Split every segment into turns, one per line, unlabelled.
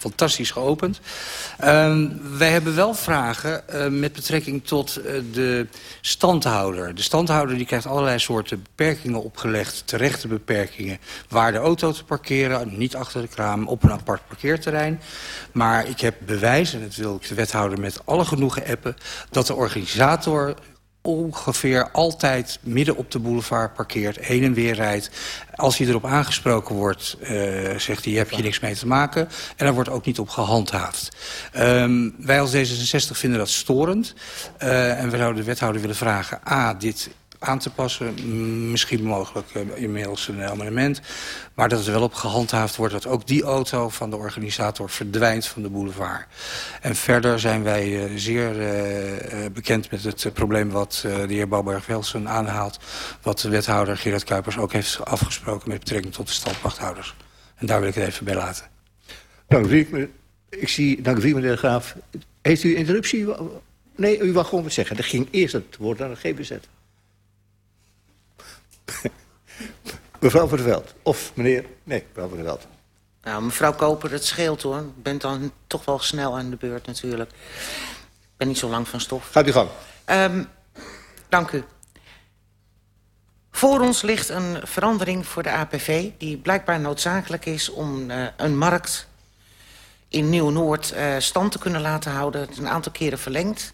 fantastisch geopend. Uh, wij hebben wel vragen uh, met betrekking tot uh, de standhouder. De standhouder die krijgt allerlei soorten beperkingen opgelegd. Terechte beperkingen. Waar de auto te parkeren, niet achter de kraam, op een apart parkeerterrein. Maar ik heb bewijs, en dat wil ik de wethouder met alle genoegen appen... dat de organisator ongeveer altijd midden op de boulevard parkeert, heen en weer rijdt. Als hij erop aangesproken wordt, uh, zegt hij, heb je niks mee te maken. En daar wordt ook niet op gehandhaafd. Um, wij als D66 vinden dat storend. Uh, en we zouden de wethouder willen vragen, a, dit aan te passen. Misschien mogelijk uh, inmiddels een amendement. Maar dat er wel op gehandhaafd wordt dat ook die auto van de organisator verdwijnt van de boulevard. En verder zijn wij uh, zeer uh, bekend met het probleem wat de heer Bouwberg-Welsen aanhaalt. Wat de wethouder Gerard Kuipers ook heeft afgesproken met betrekking tot de standpachthouders. En daar wil ik het even bij laten.
Dank u. Ik zie, dank u meneer de Graaf. Heeft u interruptie? Nee, u wou gewoon wat zeggen. Er ging eerst het woord aan de GBZ. mevrouw van der Veld. Of meneer... Nee, mevrouw van der Veld.
Nou, mevrouw Koper, het scheelt hoor. Ik ben dan toch wel snel aan de beurt natuurlijk. Ik ben niet zo lang van stof.
Gaat u gang.
Um, dank u. Voor ons ligt een verandering voor de APV... die blijkbaar noodzakelijk is om uh, een markt in Nieuw-Noord uh, stand te kunnen laten houden. Het is een aantal keren verlengd.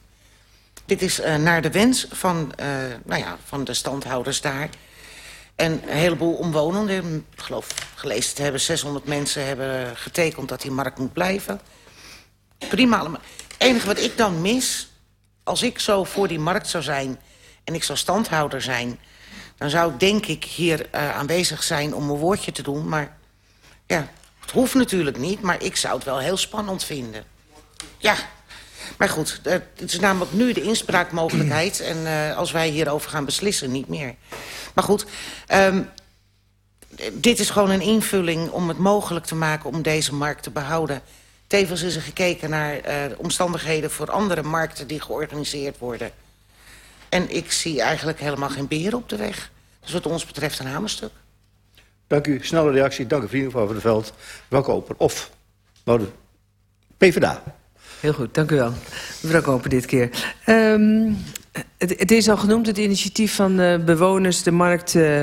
Dit is uh, naar de wens van, nou ja, van de standhouders daar... En een heleboel omwonenden, ik geloof gelezen te hebben... 600 mensen hebben getekend dat die markt moet blijven. Prima. Het enige wat ik dan mis, als ik zo voor die markt zou zijn... en ik zou standhouder zijn... dan zou ik denk ik hier uh, aanwezig zijn om een woordje te doen. Maar ja, het hoeft natuurlijk niet, maar ik zou het wel heel spannend vinden. Ja, maar goed, het is namelijk nu de inspraakmogelijkheid... en uh, als wij hierover gaan beslissen, niet meer. Maar goed, um, dit is gewoon een invulling om het mogelijk te maken... om deze markt te behouden. Tevens is er gekeken naar uh, omstandigheden voor andere markten... die georganiseerd worden. En ik zie eigenlijk helemaal geen beheer op de weg. Dus wat ons betreft een hamerstuk.
Dank u. Snelle reactie. Dank u, vrienden van der Veld. Welke open? Of, nou, de PvdA.
Heel goed, dank u wel. Mevrouw Koper dit keer. Um, het, is al genoemd, het initiatief van uh, bewoners, de markt uh,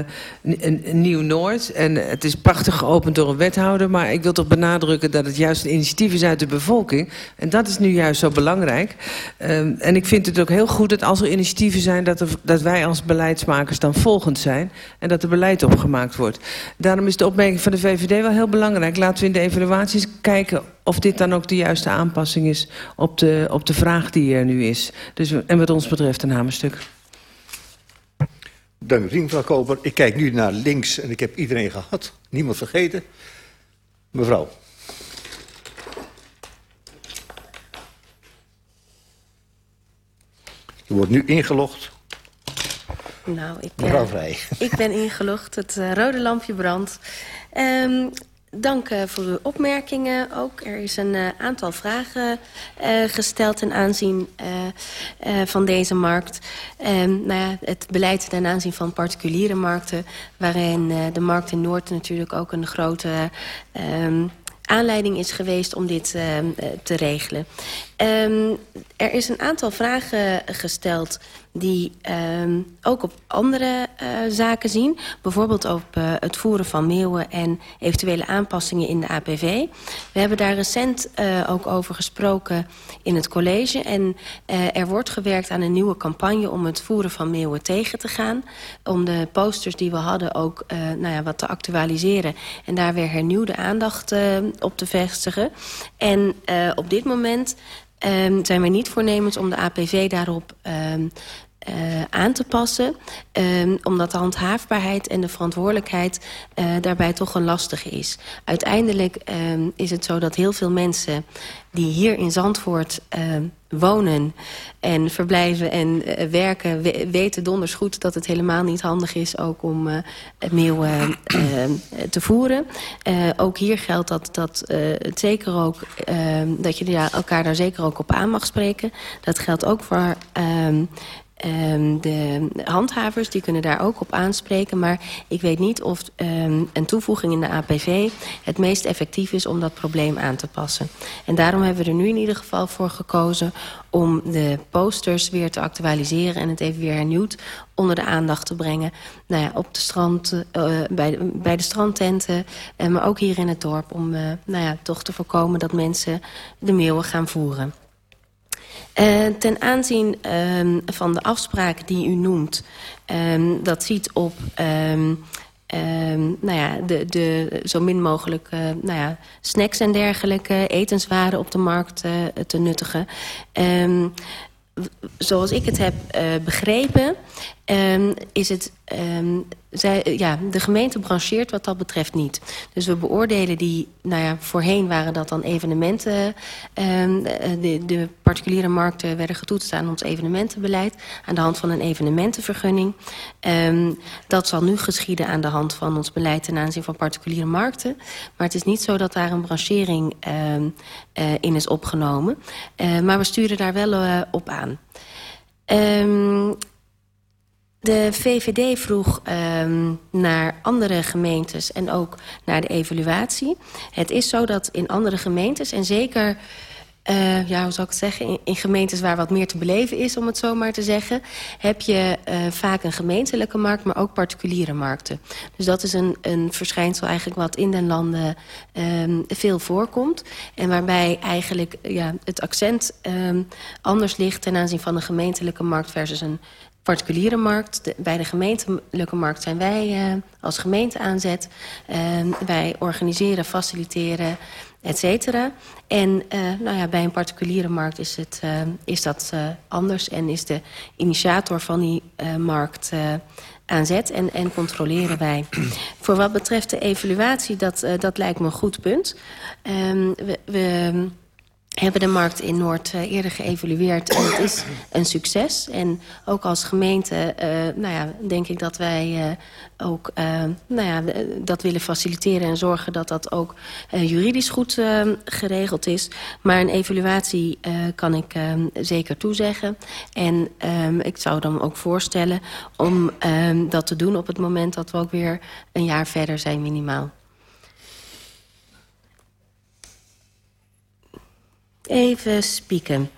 Nieuw-Noord. En het is prachtig geopend door een wethouder. Maar ik wil toch benadrukken dat het juist een initiatief is uit de bevolking. En dat is nu juist zo belangrijk. Um, en ik vind het ook heel goed dat als er initiatieven zijn... Dat, dat wij als beleidsmakers dan volgend zijn. En dat er beleid opgemaakt wordt. Daarom is de opmerking van de VVD wel heel belangrijk. Laten we in de evaluaties kijken of dit dan ook de juiste aanpassing is op de, op de vraag die er nu is. Dus, en wat ons betreft
Dank u, mevrouw Koper. Ik kijk nu naar links en ik heb iedereen gehad. Niemand vergeten. Mevrouw. U wordt nu ingelogd.
Nou, ik,
Mevrouw Vrij.
ik ben ingelogd. Het uh, rode lampje brandt. Um, Dank uh, voor uw opmerkingen ook. Er is een uh, aantal vragen uh, gesteld ten aanzien van deze markt. Um, nou het beleid ten aanzien van particuliere markten... waarin de markt in Noord natuurlijk ook een grote... Um, aanleiding is geweest om dit uh, te regelen. Er is een aantal vragen gesteld die um, ook op andere uh, zaken zien. Bijvoorbeeld op uh, het voeren van meeuwen en eventuele aanpassingen in de APV. We hebben daar recent uh, ook over gesproken in het college. En er wordt gewerkt aan een nieuwe campagne om het voeren van meeuwen tegen te gaan. Om de posters die we hadden ook nou ja, wat te actualiseren. En daar weer hernieuwde aandacht op te vestigen. En op dit moment... Um, zijn we niet voornemens om de APV daarop um, uh, aan te passen. Um, omdat de handhaafbaarheid en de verantwoordelijkheid uh, daarbij toch een lastige is. Uiteindelijk um, is het zo dat heel veel mensen die hier in Zandvoort uh, wonen en verblijven en uh, werken... We weten donders goed dat het helemaal niet handig is ook om uh, meeuwen te voeren. Ook hier geldt dat, dat zeker ook, dat je elkaar daar zeker ook op aan mag spreken. Dat geldt ook voor... Um, de handhavers die kunnen daar ook op aanspreken. Maar ik weet niet of um, een toevoeging in de APV het meest effectief is om dat probleem aan te passen. En daarom hebben we er nu in ieder geval voor gekozen om de posters weer te actualiseren en het even weer hernieuwd onder de aandacht te brengen. Nou ja, op de strand, uh, bij, de, bij de strandtenten, uh, maar ook hier in het dorp... om uh, nou ja, toch te voorkomen dat mensen de meeuwen gaan voeren. Uh, ten aanzien um, van de afspraak die u noemt... Um, dat ziet op... Um, nou ja, de, de, zo min mogelijk uh, nou ja, snacks en dergelijke, etenswaren op de markt uh, te nuttigen. Zoals ik het heb begrepen, um, is het... Um, zij, ja, de gemeente brancheert wat dat betreft niet. Dus we beoordelen die... Nou ja, voorheen waren dat dan evenementen... Um, de, de particuliere markten werden getoetst aan ons evenementenbeleid... aan de hand van een evenementenvergunning. Dat zal nu geschieden aan de hand van ons beleid... ten aanzien van particuliere markten. Maar het is niet zo dat daar een branchering uh, in is opgenomen. Maar we sturen daar wel op aan. Um, de VVD vroeg um, naar andere gemeentes en ook naar de evaluatie. Het is zo dat in andere gemeentes en zeker... Uh, ja, hoe zou ik het zeggen? In, gemeentes waar wat meer te beleven is, om het zo maar te zeggen... heb je uh, vaak een gemeentelijke markt, maar ook particuliere markten. Dus dat is een, een verschijnsel eigenlijk wat in den landen um, veel voorkomt. En waarbij eigenlijk ja, het accent um, anders ligt ten aanzien van een gemeentelijke markt versus een particuliere markt. De, bij de gemeentelijke markt zijn wij uh, als gemeente aanzet. Uh, wij organiseren, faciliteren, et cetera. En uh, nou ja, bij een particuliere markt is, het, uh, is dat anders... en is de initiator van die markt uh, aan zet en, en controleren wij. Voor wat betreft de evaluatie, dat, dat lijkt me een goed punt. We... we hebben de markt in Noord uh, eerder geëvalueerd en het is een succes. En ook als gemeente uh, nou ja, denk ik dat wij uh, ook nou ja, dat willen faciliteren... en zorgen dat dat ook juridisch goed geregeld is. Maar een evaluatie kan ik zeker toezeggen. En um, ik zou dan ook voorstellen om dat te doen op het moment dat we ook weer een jaar verder zijn minimaal. Even spieken.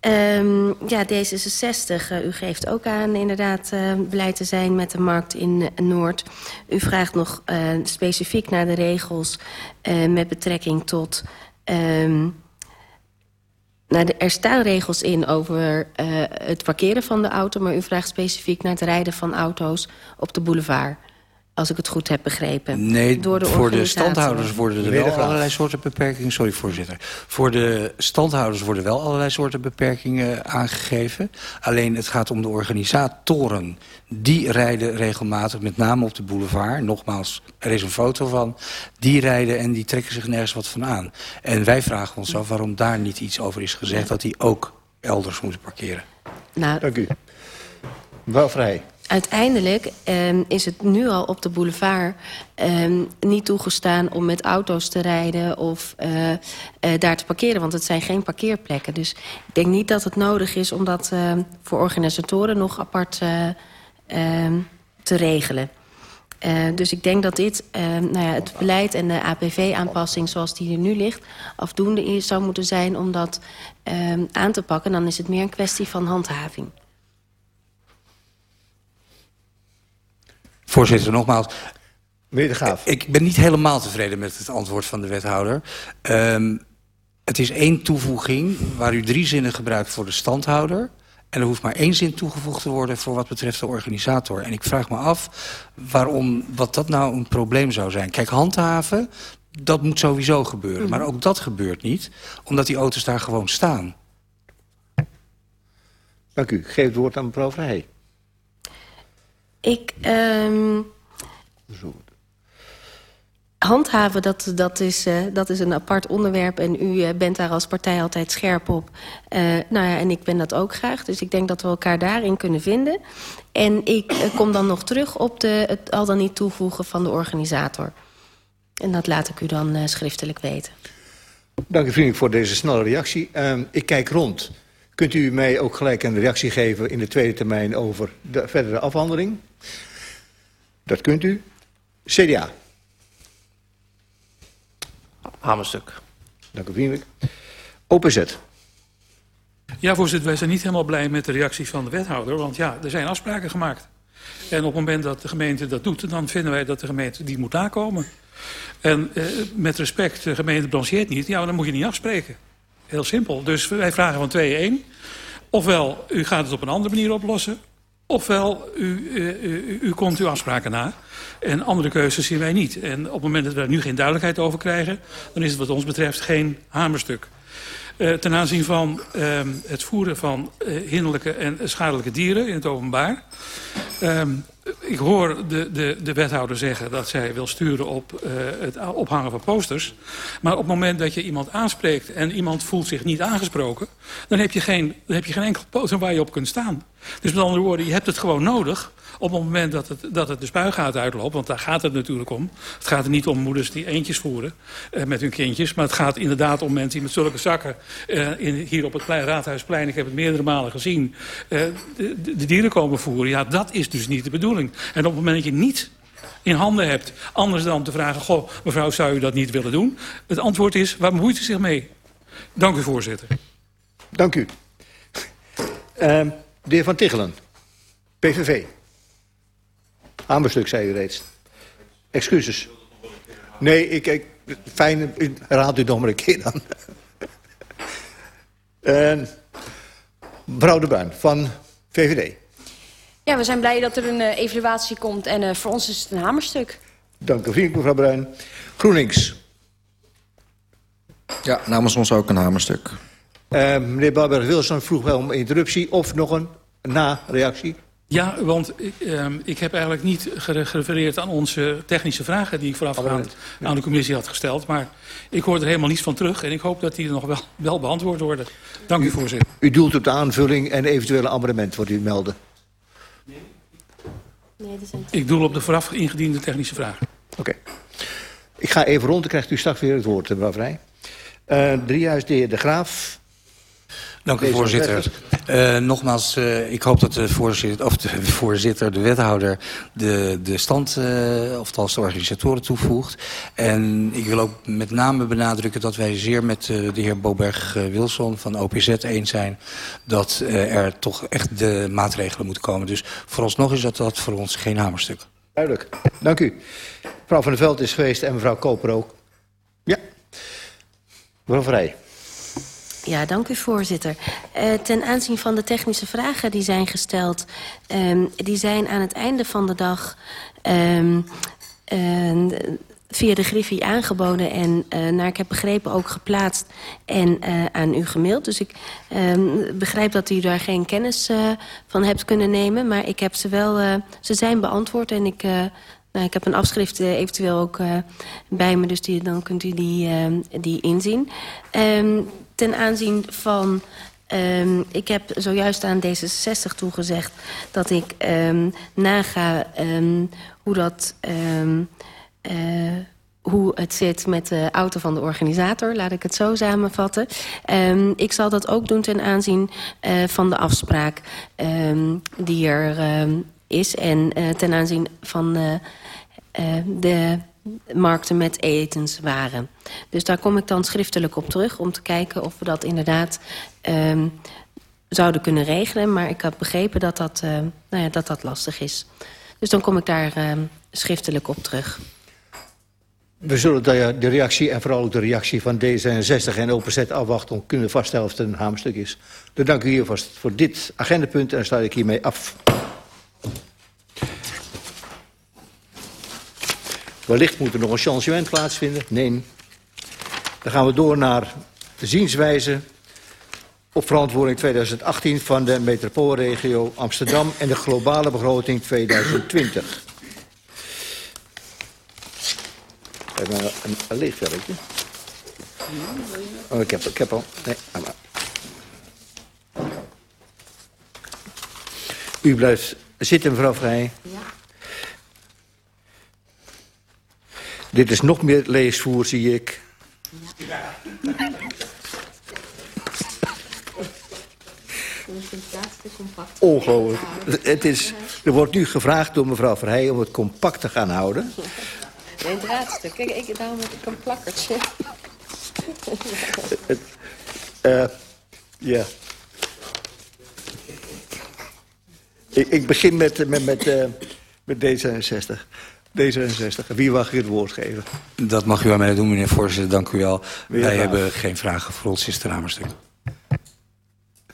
Um, ja, D66, uh, u geeft ook aan inderdaad uh, blij te zijn met de markt in uh, Noord. U vraagt nog specifiek naar de regels met betrekking tot... Um, nou, er staan regels in over het parkeren van de auto... maar u vraagt specifiek naar het rijden van auto's op de boulevard als ik het goed heb begrepen.
Nee, Door de voor de standhouders worden er wel allerlei soorten beperkingen... Sorry, voorzitter. Voor de standhouders worden wel allerlei soorten beperkingen aangegeven. Alleen het gaat om de organisatoren. Die rijden regelmatig, met name op de boulevard. Nogmaals, er is een foto van. Die rijden en die trekken zich nergens wat van aan. En wij vragen ons af waarom daar niet iets over is gezegd... dat die ook elders moeten parkeren.
Nou, Dank u. Mevrouw Vrij
uiteindelijk um, is het nu al op de boulevard um, niet toegestaan om met auto's te rijden of uh, uh, daar te parkeren. Want het zijn geen parkeerplekken. Dus ik denk niet dat het nodig is om dat uh, voor organisatoren nog apart te regelen. Dus ik denk dat dit, nou ja, het beleid en de APV-aanpassing zoals die er nu ligt... afdoende zou moeten zijn om dat aan te pakken. Dan is het meer een kwestie van handhaving.
Voorzitter, nogmaals.
Meneer de Graaf.
Ik ben niet helemaal tevreden met het antwoord van de wethouder. Um, het is één toevoeging waar u drie zinnen gebruikt voor de standhouder. En er hoeft maar één zin toegevoegd te worden voor wat betreft de organisator. En ik vraag me af waarom, wat dat nou een probleem zou zijn. Kijk, handhaven, dat moet sowieso gebeuren. Mm. Maar ook dat gebeurt niet, omdat die auto's daar gewoon staan.
Dank u. Ik geef het woord aan mevrouw Vrij.
Ik... Um, handhaven, dat, dat, is, uh, dat is een apart onderwerp. En u uh, bent daar als partij altijd scherp op. Uh, nou ja, en ik ben dat ook graag. Dus ik denk dat we elkaar daarin kunnen vinden. En ik kom dan nog terug op de, het al dan niet toevoegen van de organisator. En dat laat ik u dan schriftelijk weten.
Dank u vriendelijk voor deze snelle reactie. Ehm, ik kijk rond. Kunt u mij ook gelijk een reactie geven in de tweede termijn over de verdere afhandeling? Dat kunt u. CDA.
Hamerstuk.
Dank u vriendelijk. OPZ.
Ja, voorzitter, wij zijn niet helemaal blij met de reactie van de wethouder. Want ja, er zijn afspraken gemaakt. En op het moment dat de gemeente dat doet, dan vinden wij dat de gemeente die moet nakomen. En eh, met respect, de gemeente brancheert niet. Ja, dan moet je niet afspreken. Heel simpel. Dus wij vragen van 2-1. Ofwel, u gaat het op een andere manier oplossen. Ofwel, u, uh, u, u, komt uw afspraken na. En andere keuzes zien wij niet. En op het moment dat we daar nu geen duidelijkheid over krijgen... dan is het wat ons betreft geen hamerstuk. Uh, ten aanzien van uh, het voeren van uh, hinderlijke en schadelijke dieren in het openbaar. Ik hoor de, de, de wethouder zeggen dat zij wil sturen op uh, het ophangen van posters. Maar op het moment dat je iemand aanspreekt en iemand voelt zich niet aangesproken... dan heb je geen, dan heb je geen enkel poster waar je op kunt staan. Dus met andere woorden, je hebt het gewoon nodig op het moment dat het, dat het de spuigaten uitloopt, want daar gaat het natuurlijk om. Het gaat er niet om moeders die eentjes voeren uh, met hun kindjes. Maar het gaat inderdaad om mensen die met zulke zakken uh, hier op het plein, Raadhuisplein, ik heb het meerdere malen gezien, uh, de, de dieren komen voeren. Ja, dat is dus niet de bedoeling. En op het moment dat je niet in handen hebt, anders dan te vragen, goh, mevrouw, zou u dat niet willen doen? Het antwoord is, waar bemoeit u zich mee? Dank u, voorzitter.
Dank u. Uh, de heer Van Tichelen, PVV. Hamerstuk, zei u reeds. Excuses. Nee, ik, ik, fijn, raad u nog maar een keer dan. en mevrouw De Bruin van VVD.
Ja, we zijn blij dat er een uh, evaluatie komt en uh, voor ons is het een hamerstuk.
Dank u vriendelijk, mevrouw Bruin. GroenLinks.
Ja, namens ons ook een hamerstuk.
Uh, meneer Barberg-Wilson vroeg wel om interruptie of nog een na-reactie.
Ja, want ik, um, ik heb eigenlijk niet gerefereerd aan onze technische vragen... die ik voorafgaand ja. aan de commissie had gesteld. Maar ik hoor er helemaal niets van terug. En ik hoop dat die nog wel, wel beantwoord worden. Dank u, u, voorzitter.
U doelt op de aanvulling en eventuele amendement, wordt u melden.
Nee. Nee, zijn... Ik doel op de vooraf ingediende technische vragen.
Oké. Okay. Ik ga even rond, dan krijgt u straks weer het woord, mevrouw Vrij. Uh, driehuis de heer De Graaf...
Dank u, voorzitter. Uh, nogmaals, uh, ik hoop dat de voorzitter, of de voorzitter, de wethouder, de, de stand, uh, of de organisatoren toevoegt. En ik wil ook met name benadrukken dat wij zeer met de heer Boberg-Wilson van OPZ eens zijn dat er toch echt de maatregelen moeten komen. Dus vooralsnog is dat, dat voor ons geen hamerstuk.
Duidelijk. Dank u. Mevrouw van der Veld is geweest en mevrouw Koper ook. Ja. Mevrouw Vrij.
Ja, dank u voorzitter. Uh, ten aanzien van de technische vragen die zijn gesteld... Um, die zijn aan het einde van de dag... Um, uh, via de Griffie aangeboden en uh, naar ik heb begrepen ook geplaatst en uh, aan u gemaild. Dus ik um, begrijp dat u daar geen kennis uh, van hebt kunnen nemen. Maar ik heb ze wel, ze zijn beantwoord en ik, nou, ik heb een afschrift eventueel ook bij me. Dus die, dan kunt u die, die inzien. Um, ten aanzien van... Um, ik heb zojuist aan D66 toegezegd dat ik um, naga um, hoe, dat, uh, hoe het zit met de auto van de organisator. Laat ik het zo samenvatten. ik zal dat ook doen ten aanzien uh, van de afspraak die er is. En uh, ten aanzien van de markten met etenswaren. Dus daar kom ik dan schriftelijk op terug... om te kijken of we dat inderdaad um, zouden kunnen regelen. Maar ik heb begrepen dat dat, uh, nou ja, dat, dat lastig is. Dus dan kom ik daar uh, schriftelijk op terug.
We zullen de reactie en vooral ook de reactie van D66 en OPZ afwachten... om kunnen vaststellen of het een haamstuk is. Dan dank u hier voor dit agendapunt en dan sluit ik hiermee af. Wellicht moet er nog een changement plaatsvinden. Nee. Dan gaan we door naar de zienswijze op verantwoording 2018 van de metropoolregio Amsterdam en de globale begroting 2020. Even een, een, een leeg velletje. Oh, ik heb, ik heb al. Nee, maar. U blijft zitten, mevrouw Vrij. Ja. Dit is nog meer leesvoer, zie ik. Ja. Ongelooflijk. Het is, er wordt nu gevraagd door mevrouw Verheijen om het compact te gaan houden.
Nee, draadstuk. Kijk, ik, daarom heb ik een plakkertje.
Uh, ja. Ik, ik, begin met, met, met, uh, met D66. D66. Wie mag het woord geven?
Dat mag u aan mij doen, meneer voorzitter. Dank u wel. Wij hebben geen vragen voor ons is Hamerstuk.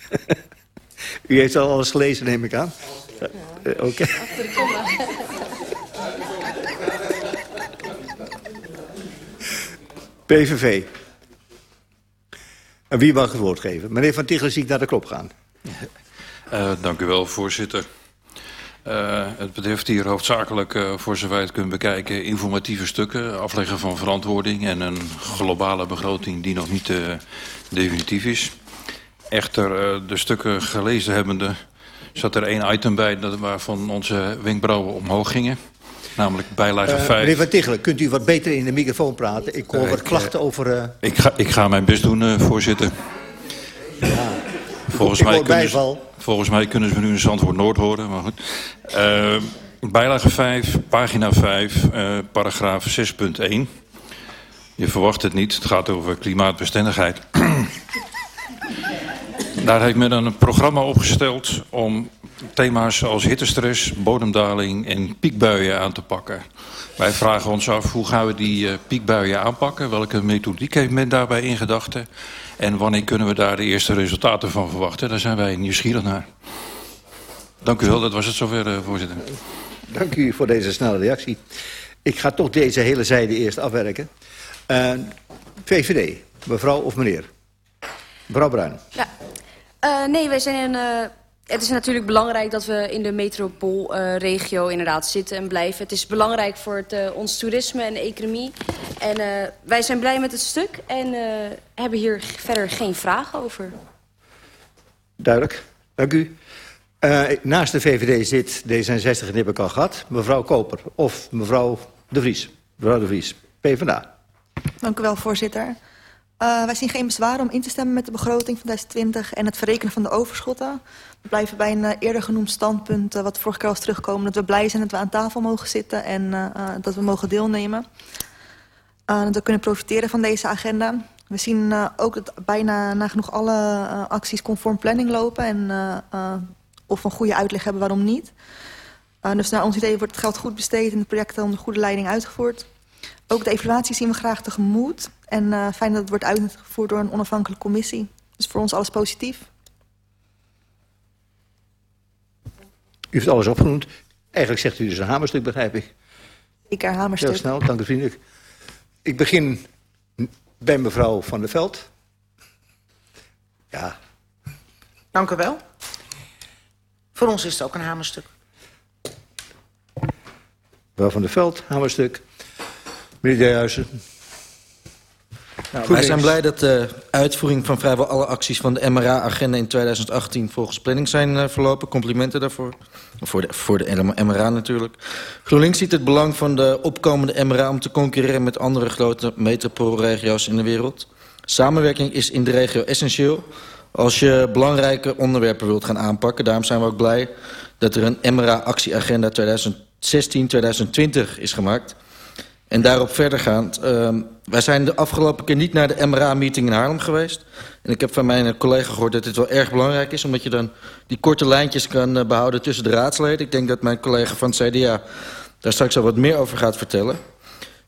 u heeft al alles gelezen, neem ik aan? Ja. Uh, Oké. Okay. PVV. En wie mag het woord geven? Meneer Van Tichelen zie ik naar de klop gaan.
Uh, dank u wel, voorzitter. Uh, het betreft hier hoofdzakelijk, uh, voor zover het kunnen bekijken, informatieve stukken, afleggen van verantwoording en een globale begroting die nog niet uh, definitief is. Echter, de stukken gelezen hebbende, zat er één item bij dat, waarvan onze wenkbrauwen omhoog gingen. Namelijk bijlage 5.
meneer Van Tichelen, kunt u wat beter in de microfoon praten? Ik hoor wat klachten over...
Ik, ga, ik ga mijn best doen, voorzitter.
Ja.
Volgens mij, kunnen ze, volgens mij kunnen ze me nu in Zandvoort Noord horen. Maar goed. Uh, bijlage 5, pagina 5, uh, paragraaf 6.1. Je verwacht het niet, het gaat over klimaatbestendigheid. Daar heeft men een programma opgesteld om thema's als hittestress, bodemdaling en piekbuien aan te pakken. Wij vragen ons af hoe gaan we die uh, piekbuien aanpakken? Welke methodiek heeft men daarbij in gedachten? En wanneer kunnen we daar de eerste resultaten van verwachten? Daar zijn wij nieuwsgierig naar. Dank u wel, dat was het zover, uh, voorzitter.
Dank u voor deze snelle reactie. Ik ga toch deze hele zijde eerst afwerken. Uh, VVD, mevrouw of meneer? Mevrouw Bruin.
Ja. Uh, nee, wij zijn een... Uh, het is natuurlijk belangrijk dat we in de metropoolregio uh, inderdaad zitten en blijven. Het is belangrijk voor het, uh, ons toerisme en de economie. En uh, wij zijn blij met het stuk en uh, hebben hier verder geen vragen over.
Duidelijk, dank u. Uh, naast de VVD zit D66 en die heb ik al gehad. Mevrouw Koper of mevrouw De Vries. Mevrouw De Vries, PvdA.
Dank u wel, voorzitter. Uh, wij zien geen bezwaar om in te stemmen met de begroting van 2020 en het verrekenen van de overschotten. We blijven bij een uh, eerder genoemd standpunt uh, wat vorige keer was terugkomen. Dat we blij zijn dat we aan tafel mogen zitten en dat we mogen deelnemen. Dat we kunnen profiteren van deze agenda. We zien ook dat bijna nagenoeg alle acties conform planning lopen en of een goede uitleg hebben waarom niet. dus naar ons idee wordt het geld goed besteed en de projecten onder goede leiding uitgevoerd. Ook de evaluatie zien we graag tegemoet. En fijn dat het wordt uitgevoerd door een onafhankelijke commissie. Dus voor ons alles positief.
U heeft alles opgenoemd. Eigenlijk zegt u dus een hamerstuk, begrijp ik.
Ik er hamerstuk.
Heel snel, dank u vriendelijk. Ik begin bij mevrouw Van der Veld. Ja.
Dank u wel. Voor ons is het ook een hamerstuk.
Mevrouw Van der Veld, hamerstuk. Meneer Dijhuizen.
Nou, wij zijn blij dat de uitvoering van vrijwel alle acties van de MRA-agenda in 2018 volgens planning zijn uh, verlopen. Complimenten daarvoor. Voor de, voor de MRA natuurlijk. GroenLinks ziet het belang van de opkomende MRA om te concurreren met andere grote metropoolregio's in de wereld. Samenwerking is in de regio essentieel als je belangrijke onderwerpen wilt gaan aanpakken. Daarom zijn we ook blij dat er een MRA-actieagenda 2016-2020 is gemaakt. En daarop verdergaand, uh, wij zijn de afgelopen keer niet naar de MRA-meeting in Haarlem geweest. En ik heb van mijn collega gehoord dat dit wel erg belangrijk is... omdat je dan die korte lijntjes kan uh, behouden tussen de raadsleden. Ik denk dat mijn collega van het CDA daar straks al wat meer over gaat vertellen.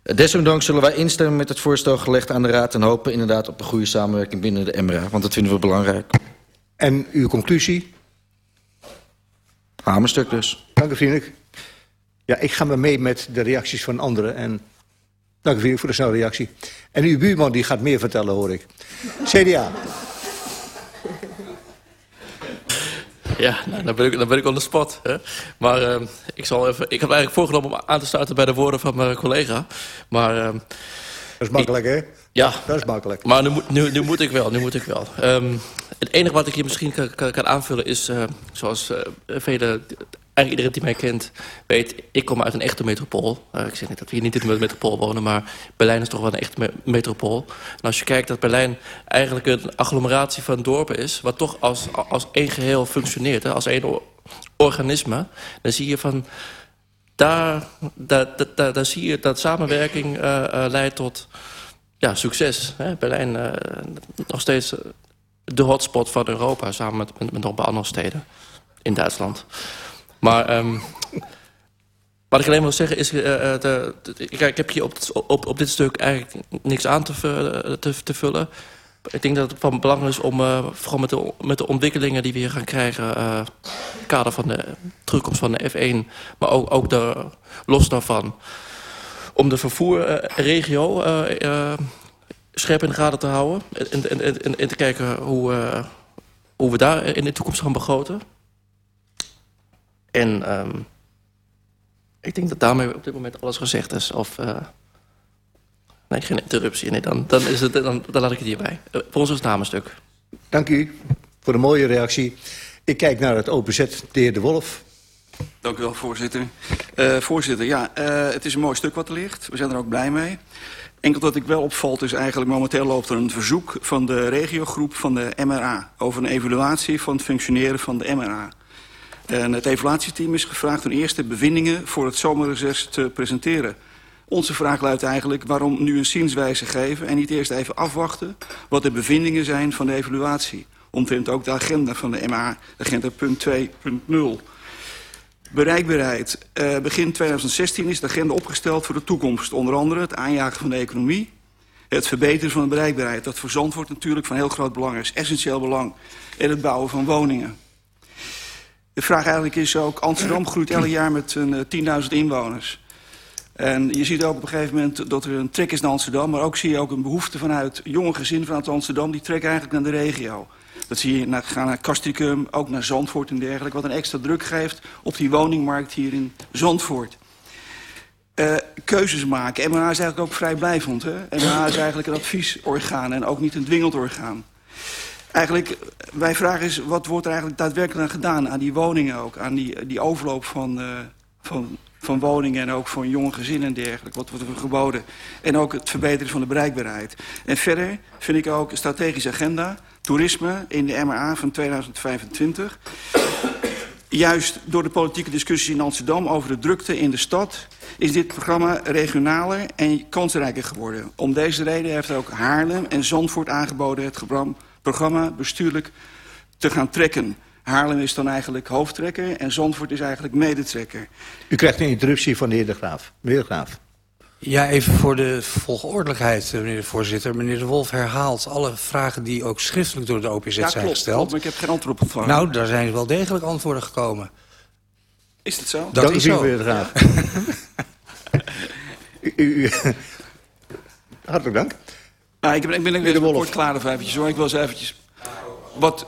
Uh, desondanks zullen wij instemmen met het voorstel gelegd aan de raad... en hopen inderdaad op een goede samenwerking binnen de MRA. Want dat vinden we belangrijk.
En uw conclusie?
Hamerstuk dus.
Dank u vriendelijk. Ja, ik ga me mee met de reacties van anderen. En dank u voor de snelle reactie. En uw buurman die gaat meer vertellen, hoor ik. CDA.
Ja, nou, dan, ben ik, dan ben ik on the spot. Hè? Maar uh, ik, zal even, ik heb eigenlijk voorgenomen om aan te sluiten bij de woorden van mijn collega. Maar, uh,
dat is makkelijk, hè?
Ja.
Dat is makkelijk.
Maar nu, nu, nu moet ik wel, nu moet ik wel. Um, het enige wat ik hier misschien kan, kan, kan aanvullen is, uh, zoals vele eigenlijk iedereen die mij kent weet... ik kom uit een echte metropool. Uh, ik zeg niet dat we hier niet in de metropool wonen... maar Berlijn is toch wel een echte me metropool. En als je kijkt dat Berlijn eigenlijk een agglomeratie van dorpen is... wat toch als, als één geheel functioneert, hè, als één organisme... dan zie je van... Daar, daar, daar, zie je dat samenwerking uh, uh, leidt tot ja, succes. Hè? Berlijn uh, nog steeds de hotspot van Europa... samen met, met, met nog een paar andere steden in Duitsland. Maar um, wat ik alleen wil zeggen is... Uh, de, de, kijk, ik heb hier op, op, op dit stuk eigenlijk niks aan te, te, vullen. Ik denk dat het van belang is om vooral met de, met de ontwikkelingen die we hier gaan krijgen... Uh, kader van de terugkomst van de F1, maar ook, ook de, los daarvan... om de vervoerregio scherp in de gaten te houden... en, en, en, en te kijken hoe, hoe we daar in de toekomst gaan begroten... En um, ik denk dat daarmee op dit moment alles gezegd is. Of, uh, nee, geen interruptie. Nee, dan, dan, is het, dan, dan laat ik het hierbij. Uh, voor ons is het namenstuk.
Dank u voor de mooie reactie. Ik kijk naar het OPZ, de heer De Wolf.
Dank u wel, voorzitter. Uh, voorzitter, ja, uh, het is een mooi stuk wat er ligt. We zijn er ook blij mee. Enkel wat ik wel opvalt is eigenlijk momenteel loopt er een verzoek van de regiogroep van de MRA... over een evaluatie van het functioneren van de MRA. En het evaluatieteam is gevraagd hun eerste bevindingen voor het zomerreces te presenteren. Onze vraag luidt eigenlijk waarom nu een zienswijze geven... en niet eerst even afwachten wat de bevindingen zijn van de evaluatie. Omtrent ook de agenda van de MA, agenda punt 2.0. Bereikbaarheid. Uh, begin 2016 is de agenda opgesteld voor de toekomst. Onder andere het aanjagen van de economie. Het verbeteren van de bereikbaarheid. Dat voor Zandvoort natuurlijk van heel groot belang is. Essentieel belang. En het bouwen van woningen. De vraag eigenlijk is ook, Amsterdam groeit elk jaar met 10.000 eh, inwoners. En je ziet ook op een gegeven moment dat er een trek is naar Amsterdam... maar ook zie je ook een behoefte vanuit jonge gezinnen vanuit Amsterdam... die trekken eigenlijk naar de regio. Dat zie je naar, gaan naar Castricum, ook naar Zandvoort en dergelijke... wat een extra druk geeft op die woningmarkt hier in Zandvoort. Uh, keuzes maken. MNA is eigenlijk ook vrijblijvend. Hè? MNA is eigenlijk een adviesorgaan en ook niet een dwingend orgaan. Eigenlijk, wij vragen is, wat wordt er eigenlijk daadwerkelijk aan gedaan aan die woningen ook? Aan die, die overloop van, uh, van, van woningen en ook van jonge gezinnen en dergelijke. Wat wordt er geboden? En ook het verbeteren van de bereikbaarheid. En verder vind ik ook strategische agenda. Toerisme in de MRA van 2025. Juist door de politieke discussie in Amsterdam over de drukte in de stad... is dit programma regionaler en kansrijker geworden. Om deze reden heeft ook Haarlem en Zandvoort aangeboden... het programma bestuurlijk te gaan trekken. Haarlem is dan eigenlijk hoofdtrekker en Zandvoort is eigenlijk medetrekker.
U krijgt een interruptie van de heer De Graaf. Meneer De Graaf.
Ja, even voor de volgordelijkheid, meneer de voorzitter. Meneer De Wolf herhaalt alle vragen die ook schriftelijk door de OPZ
ja,
zijn
klopt,
gesteld.
Klopt, maar ik heb geen antwoord op ontvangen.
Nou, daar zijn wel degelijk antwoorden gekomen.
Is het zo?
Dat
Dank
is
u,
zo.
meneer De Graaf. u, u, u, hartelijk dank.
Nou, ik ben, ik ben even kort klaar of eventjes hoor. Ik wil eens eventjes wat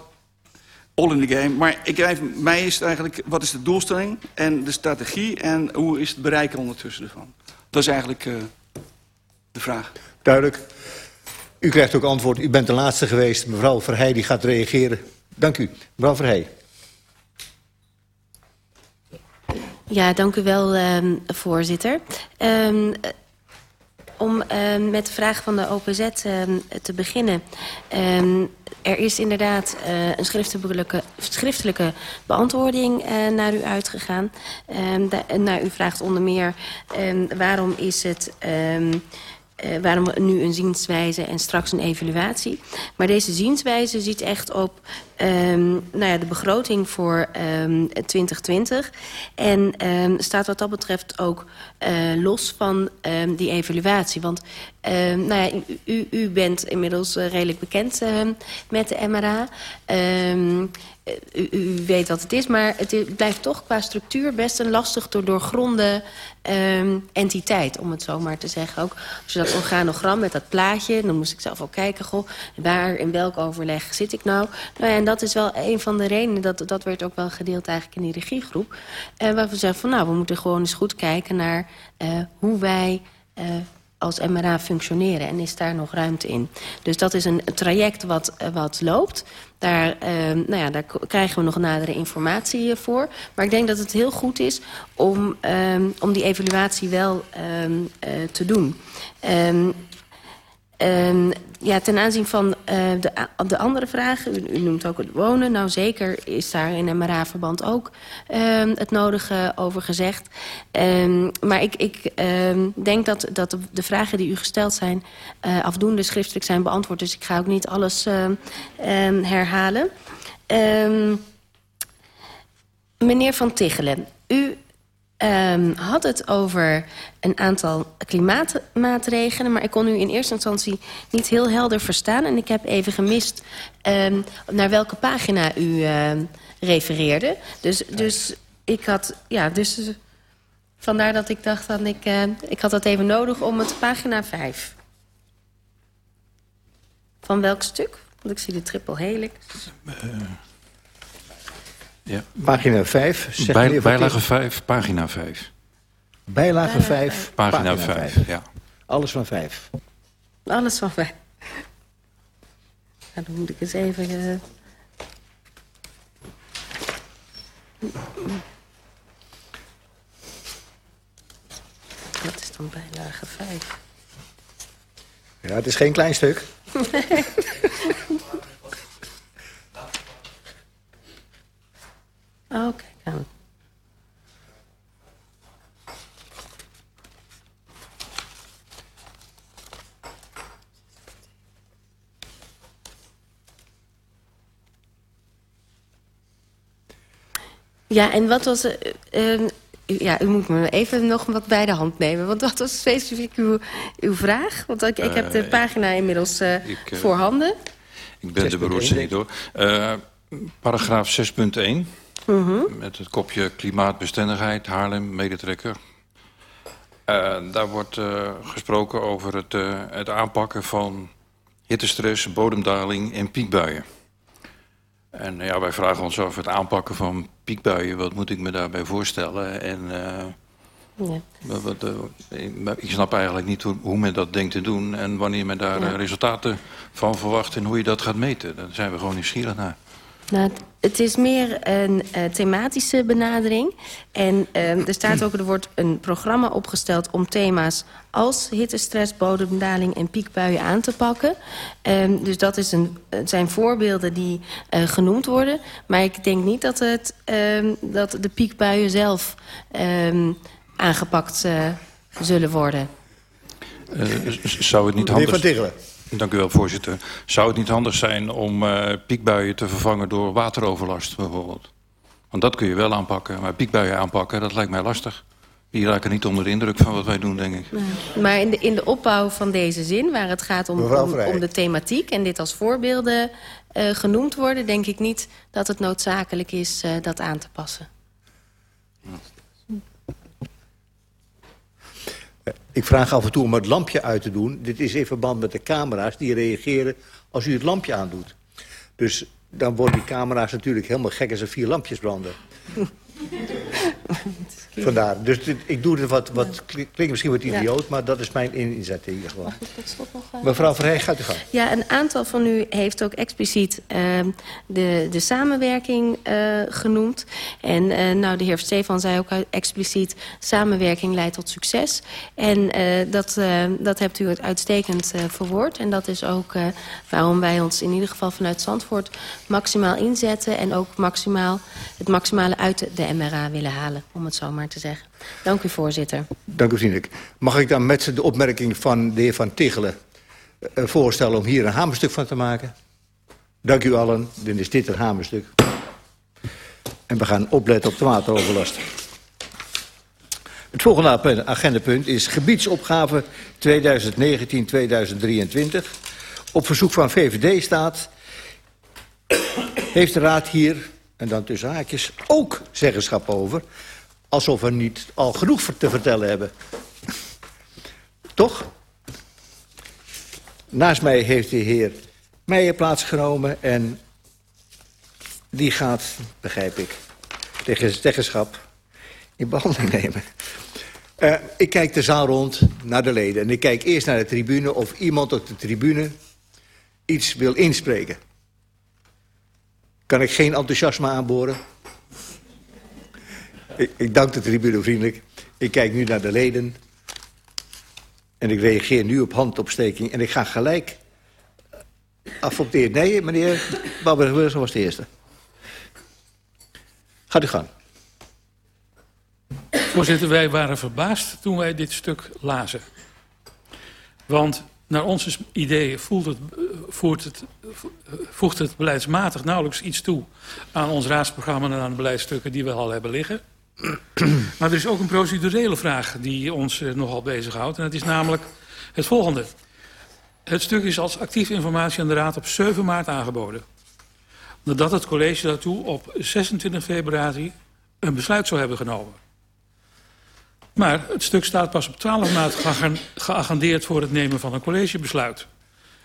all in the game. Maar ik even, mij is het eigenlijk, wat is de doelstelling en de strategie... en hoe is het bereiken ondertussen ervan? Dat is eigenlijk uh, de vraag.
Duidelijk. U krijgt ook antwoord. U bent de laatste geweest. Mevrouw Verheij die gaat reageren. Dank u. Mevrouw Verheij.
Ja, dank u wel, um, voorzitter. Um, om uh, met de vraag van de OPZ uh, te beginnen. Uh, er is inderdaad uh, een schriftelijke, schriftelijke beantwoording uh, naar u uitgegaan. Nou, u vraagt onder meer waarom is het... Uh, waarom nu een zienswijze en straks een evaluatie. Maar deze zienswijze ziet echt op um, nou ja, de begroting voor um, 2020. En um, staat wat dat betreft ook uh, los van die evaluatie. Want nou ja, u, u bent inmiddels uh, redelijk bekend met de MRA. U, u, weet wat het is, maar het blijft toch qua structuur best een lastig te doorgronden um, entiteit, om het zo maar te zeggen. Ook als je dat organogram met dat plaatje, dan moest ik zelf ook kijken, goh, waar in welk overleg zit ik nou? Nou en dat is wel een van de redenen, dat, dat werd ook wel gedeeld eigenlijk in die regiegroep, uh, waar we zeggen van nou, we moeten gewoon eens goed kijken naar uh, hoe wij... Uh, als MRA functioneren en is daar nog ruimte in. Dus dat is een traject wat, wat loopt. Daar, nou ja, daar krijgen we nog nadere informatie voor. Maar ik denk dat het heel goed is om, om die evaluatie wel te doen. Um, ja, ten aanzien van uh, de, de andere vragen, u, u, noemt ook het wonen. Nou, zeker is daar in MRA-verband ook um, het nodige over gezegd. Um, maar ik, ik denk dat, dat de, vragen die u gesteld zijn... Uh, afdoende schriftelijk zijn beantwoord. Dus ik ga ook niet alles herhalen. meneer Van Tichelen, u um, had het over een aantal klimaatmaatregelen... maar ik kon u in eerste instantie niet heel helder verstaan... en ik heb even gemist um, naar welke pagina u uh, refereerde. Dus, dus ik had... Ja, dus vandaar dat ik dacht, dat ik, uh, ik had dat even nodig om het pagina 5. Van welk stuk? Want ik zie de triple helix. Uh.
Ja. Pagina 5.
Bij, bijlage 5, pagina 5.
Bijlage 5,
pagina, pagina 5. 5. Ja.
Alles van 5.
Alles van 5. Nou, dan moet ik eens even... Uh... Wat is dan bijlage 5?
Ja, het is geen klein stuk.
Oké, okay, gaan Ja, en wat was... Uh, uh, ja, u moet me even nog wat bij de hand nemen. Want wat was specifiek uw, uw vraag? Want ik, ik heb de uh, pagina inmiddels ik, voorhanden.
Ik ben de beroerte niet hoor. paragraaf 6.1. Mm -hmm. Met het kopje klimaatbestendigheid, Haarlem, medetrekker. Uh, daar wordt uh, gesproken over het, uh, het, aanpakken van hittestress, bodemdaling en piekbuien. En ja, wij vragen ons af het aanpakken van piekbuien. Wat moet ik me daarbij voorstellen? En ja. wat, ik snap eigenlijk niet hoe, hoe, men dat denkt te doen... en wanneer men daar ja. resultaten van verwacht en hoe je dat gaat meten. Daar zijn we gewoon nieuwsgierig naar.
Nou, het is meer een uh, thematische benadering. En uh, er staat ook, er wordt een programma opgesteld om thema's als hittestress, bodemdaling en piekbuien aan te pakken. Um, dus dat is een, het zijn voorbeelden die uh, genoemd worden. Maar ik denk niet dat, het, um, dat de piekbuien zelf um, aangepakt uh, zullen worden.
Uh, zou het niet handig... Dank u wel, voorzitter. Zou het niet handig zijn om uh, piekbuien te vervangen door wateroverlast bijvoorbeeld? Want dat kun je wel aanpakken, maar piekbuien aanpakken, dat lijkt mij lastig. Die raken niet onder de indruk van wat wij doen, denk ik.
Nee. Maar in de, in de opbouw van deze zin, waar het gaat om, om, om de thematiek... en dit als voorbeelden uh, genoemd worden... denk ik niet dat het noodzakelijk is uh, dat aan te passen.
Ik vraag af en toe om het lampje uit te doen. Dit is in verband met de camera's die reageren als u het lampje aandoet. Dus dan worden die camera's natuurlijk helemaal gek als er vier lampjes branden. Vandaar. Dus dit, ik doe het wat, wat klinkt misschien wat idioot, ja. maar dat is mijn inzet in ieder geval. Uh, Mevrouw Verheij, gaat u gaan.
Ja, een aantal van u heeft ook expliciet uh, de, de samenwerking uh, genoemd. En uh, nou, de heer Stefan zei ook expliciet, samenwerking leidt tot succes. En dat, dat hebt u uitstekend verwoord. En dat is ook waarom wij ons in ieder geval vanuit Zandvoort maximaal inzetten. En ook maximaal, het maximale uit de MRA willen halen, om het zo maar te zeggen. Dank u, voorzitter.
Dank u, vriendelijk. Mag ik dan met de opmerking van de heer Van Tichelen uh, voorstellen om hier een hamerstuk van te maken? Dank u allen. Dan is dit een hamerstuk. En we gaan opletten op de wateroverlast. Het volgende agendapunt is gebiedsopgave 2019-2023. Op verzoek van VVD staat... heeft de Raad hier, en dan tussen haakjes, ook zeggenschap over alsof we niet al genoeg te vertellen hebben. Toch? Naast mij heeft de heer Meijer plaatsgenomen en die gaat, begrijp ik, tegen zeggenschap in behandeling nemen. Uh, ik kijk de zaal rond naar de leden. En ik kijk eerst naar de tribune of iemand op de tribune iets wil inspreken. Kan ik geen enthousiasme aanboren? ik, ik dank de tribune vriendelijk. Ik kijk nu naar de leden. En ik reageer nu op handopsteking. En ik ga gelijk af op de heer. Nee, meneer Barbara Wilson was de eerste. Gaat u gang.
Voorzitter, wij waren verbaasd toen wij dit stuk lazen. Want naar ons idee voelt het, voert het, voegt het beleidsmatig nauwelijks iets toe... aan ons raadsprogramma en aan de beleidsstukken die we al hebben liggen. Maar er is ook een procedurele vraag die ons eh, nogal bezighoudt. En dat is namelijk het volgende. Het stuk is als actieve informatie aan de Raad op 7 maart aangeboden. Nadat het college daartoe op 26 februari een besluit zou hebben genomen. Maar het stuk staat pas op 12 maart geagendeerd voor het nemen van een collegebesluit.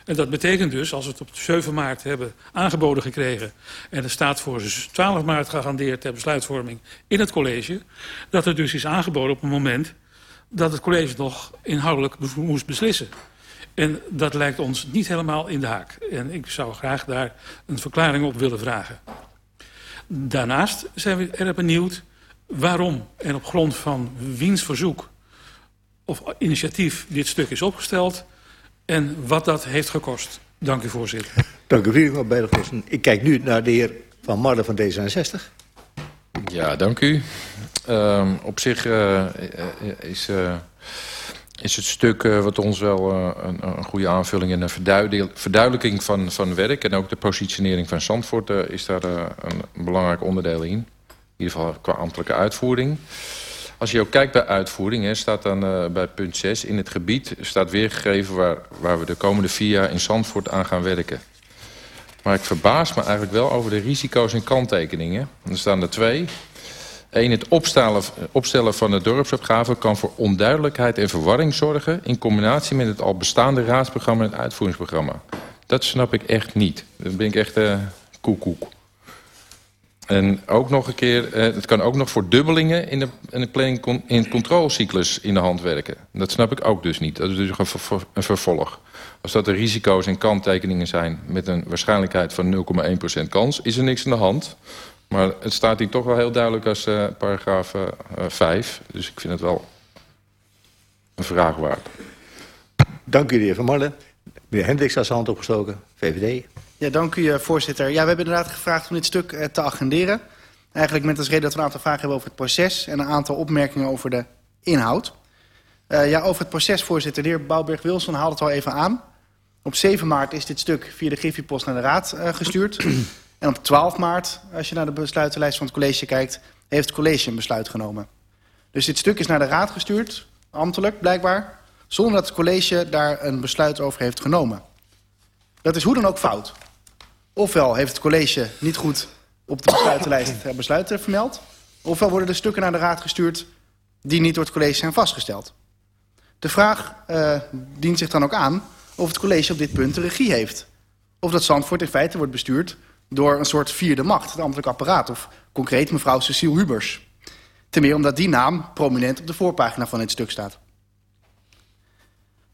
En dat betekent dus, als we het op 7 maart hebben aangeboden gekregen... en er staat voor 12 maart geagendeerd ter besluitvorming in het college... dat het dus is aangeboden op een moment dat het college nog inhoudelijk moest beslissen. En dat lijkt ons niet helemaal in de haak. En ik zou graag daar een verklaring op willen vragen. Daarnaast zijn we erg benieuwd waarom en op grond van wiens verzoek of initiatief dit stuk is opgesteld en wat dat heeft gekost. Dank u, voorzitter.
Dank u, mevrouw Bijlgevossen. Ik kijk nu naar de heer Van Marden van D66.
Ja, dank u. Uh, op zich uh, is, uh, is het stuk wat ons wel een, een, goede aanvulling en een verduidelijking van, van werk... en ook de positionering van Zandvoort is daar een belangrijk onderdeel in. Ieder geval qua ambtelijke uitvoering. Als je ook kijkt bij uitvoering, hè, staat dan uh, bij punt 6... in het gebied staat weergegeven waar, waar we de komende vier jaar in Zandvoort aan gaan werken. Maar ik verbaas me eigenlijk wel over de risico's en kanttekeningen. Er staan er twee. Eén, het opstellen, opstellen van de dorpsopgave kan voor onduidelijkheid en verwarring zorgen... in combinatie met het al bestaande raadsprogramma en het uitvoeringsprogramma. Dat snap ik echt niet. Dan ben ik echt uh, koekoek. En ook nog een keer, eh, het kan ook nog voor dubbelingen in de, in de planning in controlecyclus in de hand werken. Dat snap ik ook dus niet. Dat is dus een, een vervolg. Als dat de risico's en kanttekeningen zijn met een waarschijnlijkheid van 0,1% kans, is er niks aan de hand. Maar het staat hier toch wel heel duidelijk als uh, paragraaf uh, eh, 5. Dus ik vind het wel een vraag waard.
Dank heer Van Marlen. Meneer Hendricks als hand opgestoken, VVD.
Ja, dank u, eh, voorzitter. Ja, we hebben inderdaad gevraagd om dit stuk uh, te agenderen. Eigenlijk met als reden dat we een aantal vragen hebben over het proces... en een aantal opmerkingen over de inhoud. Uh, ja, over het proces, voorzitter. De heer Bouwberg-Wilson haalde het al even aan. Op 7 maart is dit stuk via de Griffiepost naar de Raad uh, gestuurd. en op 12 maart, als je naar de besluitenlijst van het college kijkt... heeft het college een besluit genomen. Dus dit stuk is naar de Raad gestuurd, ambtelijk blijkbaar... zonder dat het college daar een besluit over heeft genomen. Dat is hoe dan ook fout. Ofwel heeft het college niet goed op de besluitenlijst besluiten vermeld... ofwel worden de stukken naar de raad gestuurd die niet door het college zijn vastgesteld. De vraag uh, dient zich dan ook aan of het college op dit punt de regie heeft. Of dat Zandvoort in feite wordt bestuurd door een soort vierde macht, het ambtelijk apparaat... of concreet mevrouw Cecile Hubers. Ten meer omdat die naam prominent op de voorpagina van dit stuk staat.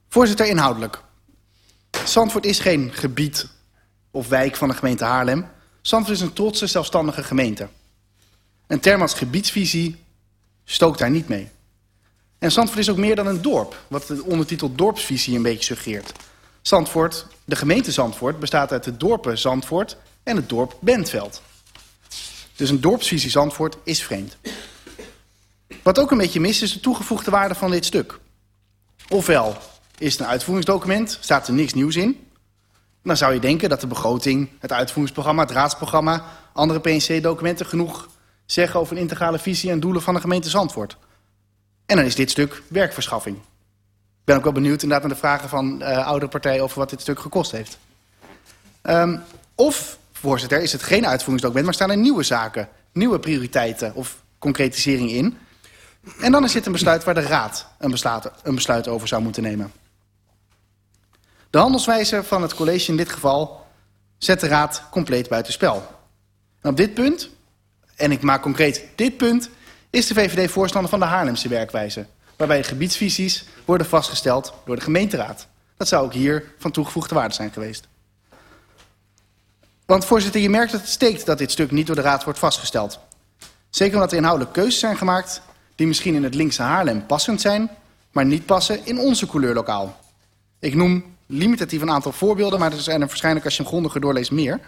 Voorzitter, inhoudelijk. Zandvoort is geen gebied of wijk van de gemeente Haarlem. Zandvoort is een trotse, zelfstandige gemeente. Een term als gebiedsvisie stookt daar niet mee. En Zandvoort is ook meer dan een dorp, wat de ondertitel dorpsvisie een beetje suggereert. Zandvoort, de gemeente Zandvoort, bestaat uit de dorpen Zandvoort en het dorp Bentveld. Dus een dorpsvisie Zandvoort is vreemd. Wat ook een beetje mis is de toegevoegde waarde van dit stuk. Ofwel is het een uitvoeringsdocument, staat er niks nieuws in. Dan zou je denken dat de begroting, het uitvoeringsprogramma, het raadsprogramma... andere PNC-documenten genoeg zeggen over een integrale visie en doelen van de gemeente Zandvoort. En dan is dit stuk werkverschaffing. Ik ben ook wel benieuwd inderdaad naar de vragen van uh, oudere partijen over wat dit stuk gekost heeft. Um, of, voorzitter, is het geen uitvoeringsdocument, maar staan er nieuwe zaken, nieuwe prioriteiten of concretisering in. En dan is dit een besluit waar de Raad een besluit, een besluit over zou moeten nemen. De handelswijze van het college in dit geval zet de Raad compleet buitenspel. En op dit punt, en ik maak concreet dit punt... is de VVD voorstander van de Haarlemse werkwijze. waarbij gebiedsvisies worden vastgesteld door de gemeenteraad. Dat zou ook hier van toegevoegde waarde zijn geweest. Want voorzitter, je merkt dat het steekt dat dit stuk niet door de raad wordt vastgesteld. Zeker omdat er inhoudelijk keuzes zijn gemaakt die misschien in het linkse Haarlem passend zijn, maar niet passen in onze couleurlokaal. Ik noem limitatief een aantal voorbeelden, maar er zijn er waarschijnlijk als je hem grondiger doorleest meer.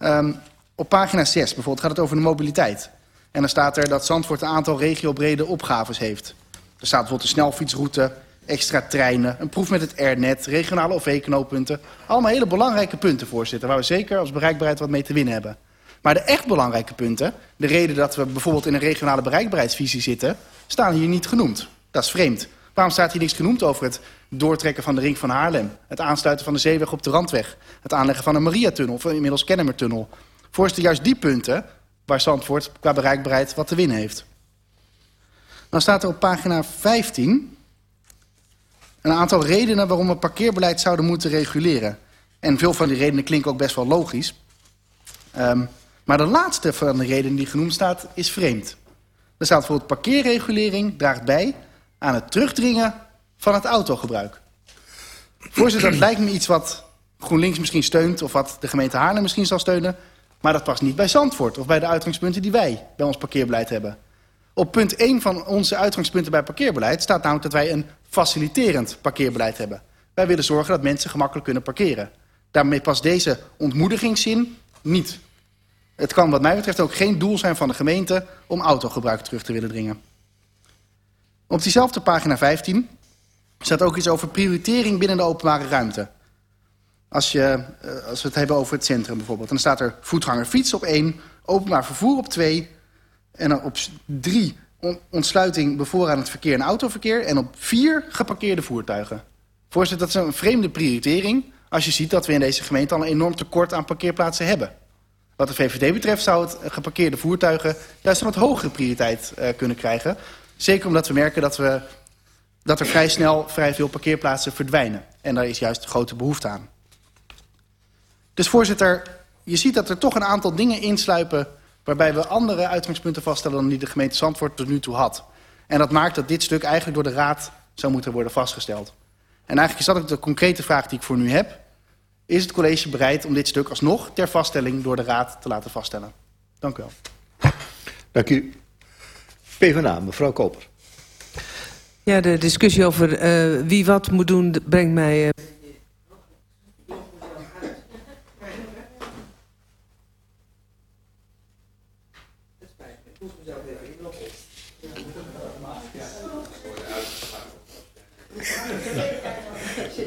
Um, op pagina 6 bijvoorbeeld gaat het over de mobiliteit. En dan staat er dat Zandvoort een aantal regiobrede opgaves heeft. Er staat bijvoorbeeld een snelfietsroute, extra treinen, een proef met het R-net, regionale OV-knooppunten. Allemaal hele belangrijke punten, voorzitter, waar we zeker als bereikbaarheid wat mee te winnen hebben. Maar de echt belangrijke punten, de reden dat we bijvoorbeeld in een regionale bereikbaarheidsvisie zitten, staan hier niet genoemd. Dat is vreemd. Waarom staat hier niks genoemd over het doortrekken van de ring van Haarlem, het aansluiten van de zeeweg op de Randweg, het aanleggen van een Mariatunnel of inmiddels Kennemertunnel? Voorzitter, juist die punten waar Zandvoort qua bereikbaarheid wat te winnen heeft. Dan staat er op pagina 15 een aantal redenen waarom we parkeerbeleid zouden moeten reguleren. En veel van die redenen klinken ook best wel logisch. Um, maar de laatste van de redenen die genoemd staat is vreemd. Er staat bijvoorbeeld parkeerregulering draagt bij aan het terugdringen van het autogebruik. Voorzitter, dat lijkt me iets wat GroenLinks misschien steunt... of wat de gemeente Haarlem misschien zal steunen... maar dat past niet bij Zandvoort of bij de uitgangspunten die wij bij ons parkeerbeleid hebben. Op punt 1 van onze uitgangspunten bij parkeerbeleid staat namelijk dat wij een faciliterend parkeerbeleid hebben. Wij willen zorgen dat mensen gemakkelijk kunnen parkeren. Daarmee past deze ontmoedigingszin niet. Het kan wat mij betreft ook geen doel zijn van de gemeente om autogebruik terug te willen dringen. Op diezelfde pagina 15 staat ook iets over prioritering binnen de openbare ruimte. Als, je, eh, als we het hebben over het centrum bijvoorbeeld. Dan staat er voetganger fiets op 1, openbaar vervoer op 2... en op 3 ontsluiting bevoorradend verkeer en autoverkeer... en op 4 geparkeerde voertuigen. Voorzitter, dat is een vreemde prioritering... als je ziet dat we in deze gemeente al een enorm tekort aan parkeerplaatsen hebben. Wat de VVD betreft zou het geparkeerde voertuigen... juist een wat hogere prioriteit uh, kunnen krijgen... Zeker omdat we merken dat, we, dat er vrij snel vrij veel parkeerplaatsen verdwijnen. En daar is juist grote behoefte aan. Dus voorzitter, je ziet dat er toch een aantal dingen insluipen... waarbij we andere uitgangspunten vaststellen dan die de gemeente Zandvoort tot nu toe had. En dat maakt dat dit stuk eigenlijk door de Raad zou moeten worden vastgesteld. En eigenlijk is dat ook de concrete vraag die ik voor nu heb. Is het college bereid om dit stuk alsnog ter vaststelling door de Raad te laten vaststellen? Dank u wel.
Dank u. PvdA, mevrouw Koper.
Ja, de discussie over uh, wie wat moet doen brengt mij... Uh...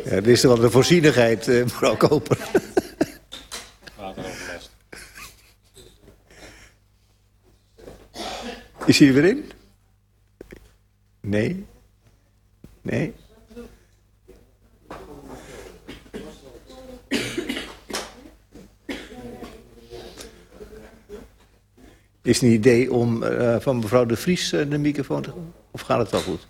Ja, dit is wel de voorzienigheid, uh, mevrouw Koper. Is hij er weer in? Nee? Nee? Is het een idee om uh, van mevrouw de Vries uh, de microfoon te... Of gaat het wel goed?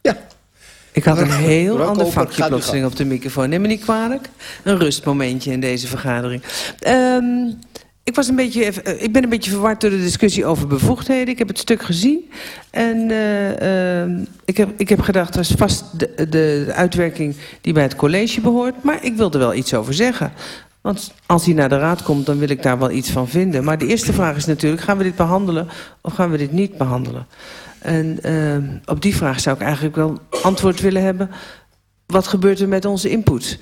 Ja.
Ik had een heel Mevrouw ander vakje plotseling op de microfoon. Neem me niet kwalijk. Een rustmomentje in deze vergadering. Um, ik, was een beetje, uh, ik ben een beetje verward door de discussie over bevoegdheden. Ik heb het stuk gezien. En uh, uh, ik, heb, ik heb gedacht, dat is vast de, uitwerking die bij het college behoort. Maar ik wil er wel iets over zeggen. Want als hij naar de raad komt, dan wil ik daar wel iets van vinden. Maar de eerste vraag is natuurlijk, gaan we dit behandelen of gaan we dit niet behandelen? En uh, op die vraag zou ik eigenlijk wel antwoord willen hebben. Wat gebeurt er met onze input?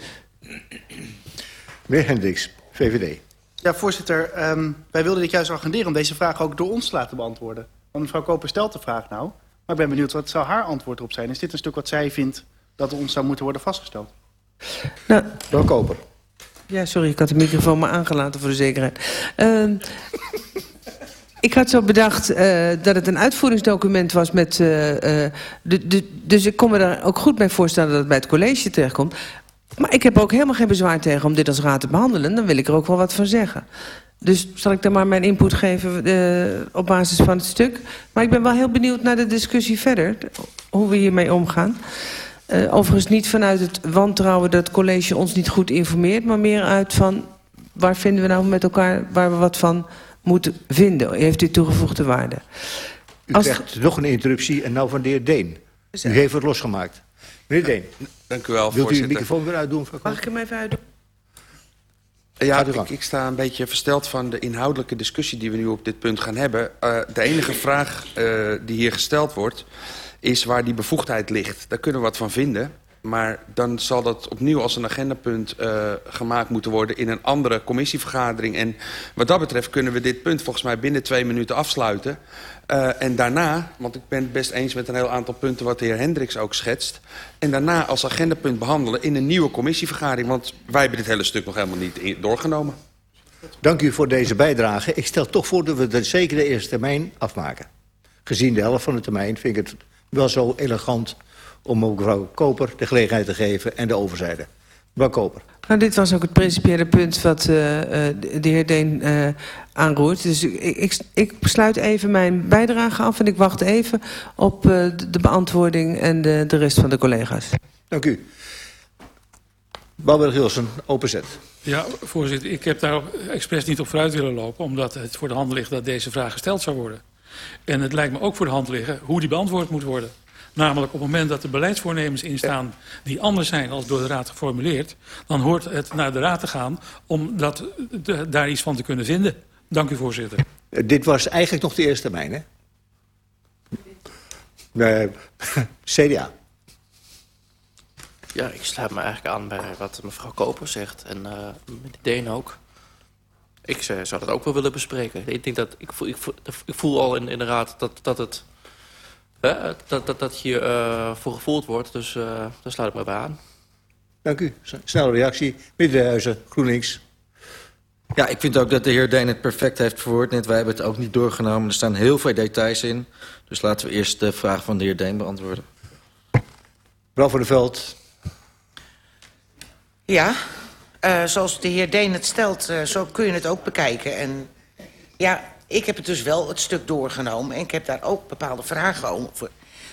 Meneer Hendricks, VVD.
Ja, voorzitter. Um, wij wilden dit juist agenderen om deze vraag ook door ons te laten beantwoorden. Want mevrouw Koper stelt de vraag nou. Maar ik ben benieuwd, wat zou haar antwoord erop zijn? Is dit een stuk wat zij vindt dat ons zou moeten worden vastgesteld?
Nou, mevrouw Koper.
Ja, sorry, ik had de microfoon maar aangelaten voor de zekerheid. Uh, ik had zo bedacht uh, dat het een uitvoeringsdocument was met... Uh, uh, de, de, dus ik kon me daar ook goed bij voorstellen dat het bij het college terechtkomt. Maar ik heb ook helemaal geen bezwaar tegen om dit als raad te behandelen. Dan wil ik er ook wel wat van zeggen. Dus zal ik dan maar mijn input geven op basis van het stuk. Maar ik ben wel heel benieuwd naar de discussie verder. Hoe we hiermee omgaan. overigens niet vanuit het wantrouwen dat het college ons niet goed informeert. Maar meer uit van waar vinden we nou met elkaar waar we wat van moet vinden. Heeft u toegevoegde waarde.
U
Als-
krijgt nog een interruptie en nou van de heer Deen. U heeft het losgemaakt. Meneer Deen,
Dank u wel,
wilt u de microfoon weer uitdoen?
Mag ik hem even uitdoen?
Ja, ik sta een beetje versteld van de inhoudelijke discussie die we nu op dit punt gaan hebben. Eh, de enige vraag eh, die hier gesteld wordt, is waar die bevoegdheid ligt. Daar kunnen we wat van vinden. Maar dan zal dat opnieuw als een agendapunt eh, gemaakt moeten worden in een andere commissievergadering. En wat dat betreft kunnen we dit punt volgens mij binnen twee minuten afsluiten. Eh, en daarna, want ik ben het best eens met een heel aantal punten wat de heer Hendricks ook schetst. En daarna als agendapunt behandelen in een nieuwe commissievergadering. Want wij hebben dit hele stuk nog helemaal niet doorgenomen.
Dank u voor deze bijdrage. Ik stel toch voor dat we de, zeker de eerste termijn afmaken. Gezien de helft van de termijn vind ik het wel zo elegant... om mevrouw Koper de gelegenheid te geven en de overzijde. Mevrouw Koper.
Nou, dit was ook het principiële punt wat eh, eh, de heer Deen eh, aanroert. Dus ik, ik, ik sluit even mijn bijdrage af en ik wacht even op eh, de- beantwoording en de, de rest van de collega's.
Dank u. Bouwberg Hilsen, openzet.
Ja, voorzitter, ik heb daar expres niet op vooruit willen lopen... omdat het voor de hand ligt dat deze vraag gesteld zou worden. En het lijkt me ook voor de hand liggen hoe die beantwoord moet worden. Namelijk op het moment dat er beleidsvoornemens in staan... die anders zijn dan door de Raad geformuleerd... dan hoort het naar de Raad te gaan om dat, de- daar iets van te kunnen vinden. Dank u, voorzitter.
Eh, dit was eigenlijk nog de eerste termijn, hè? Eh, CDA.
Ja, ik sluit me eigenlijk aan bij wat mevrouw Koper zegt. En eh meneer Deen ook. Ik eh, zou dat ook wel willen bespreken. Ik denk dat ik voel, ik voel, ik voel al in, in de raad dat, dat het hè, dat, dat, dat hier eh, voor gevoeld wordt. Dus eh, daar sluit ik me bij aan.
Dank u. Snelle reactie. Middenhuizen, GroenLinks.
Ja, ik vind ook dat de heer Deen het perfect heeft verwoord. Net, wij hebben het ook niet doorgenomen. Er staan heel veel details in. Dus laten we eerst de vraag van de heer Deen beantwoorden.
Mevrouw van der Veld.
Ja, eh, zoals de heer Deen het stelt, eh, zo kun je het ook bekijken. En ja, ik heb het dus wel het stuk doorgenomen. En ik heb daar ook bepaalde vragen over.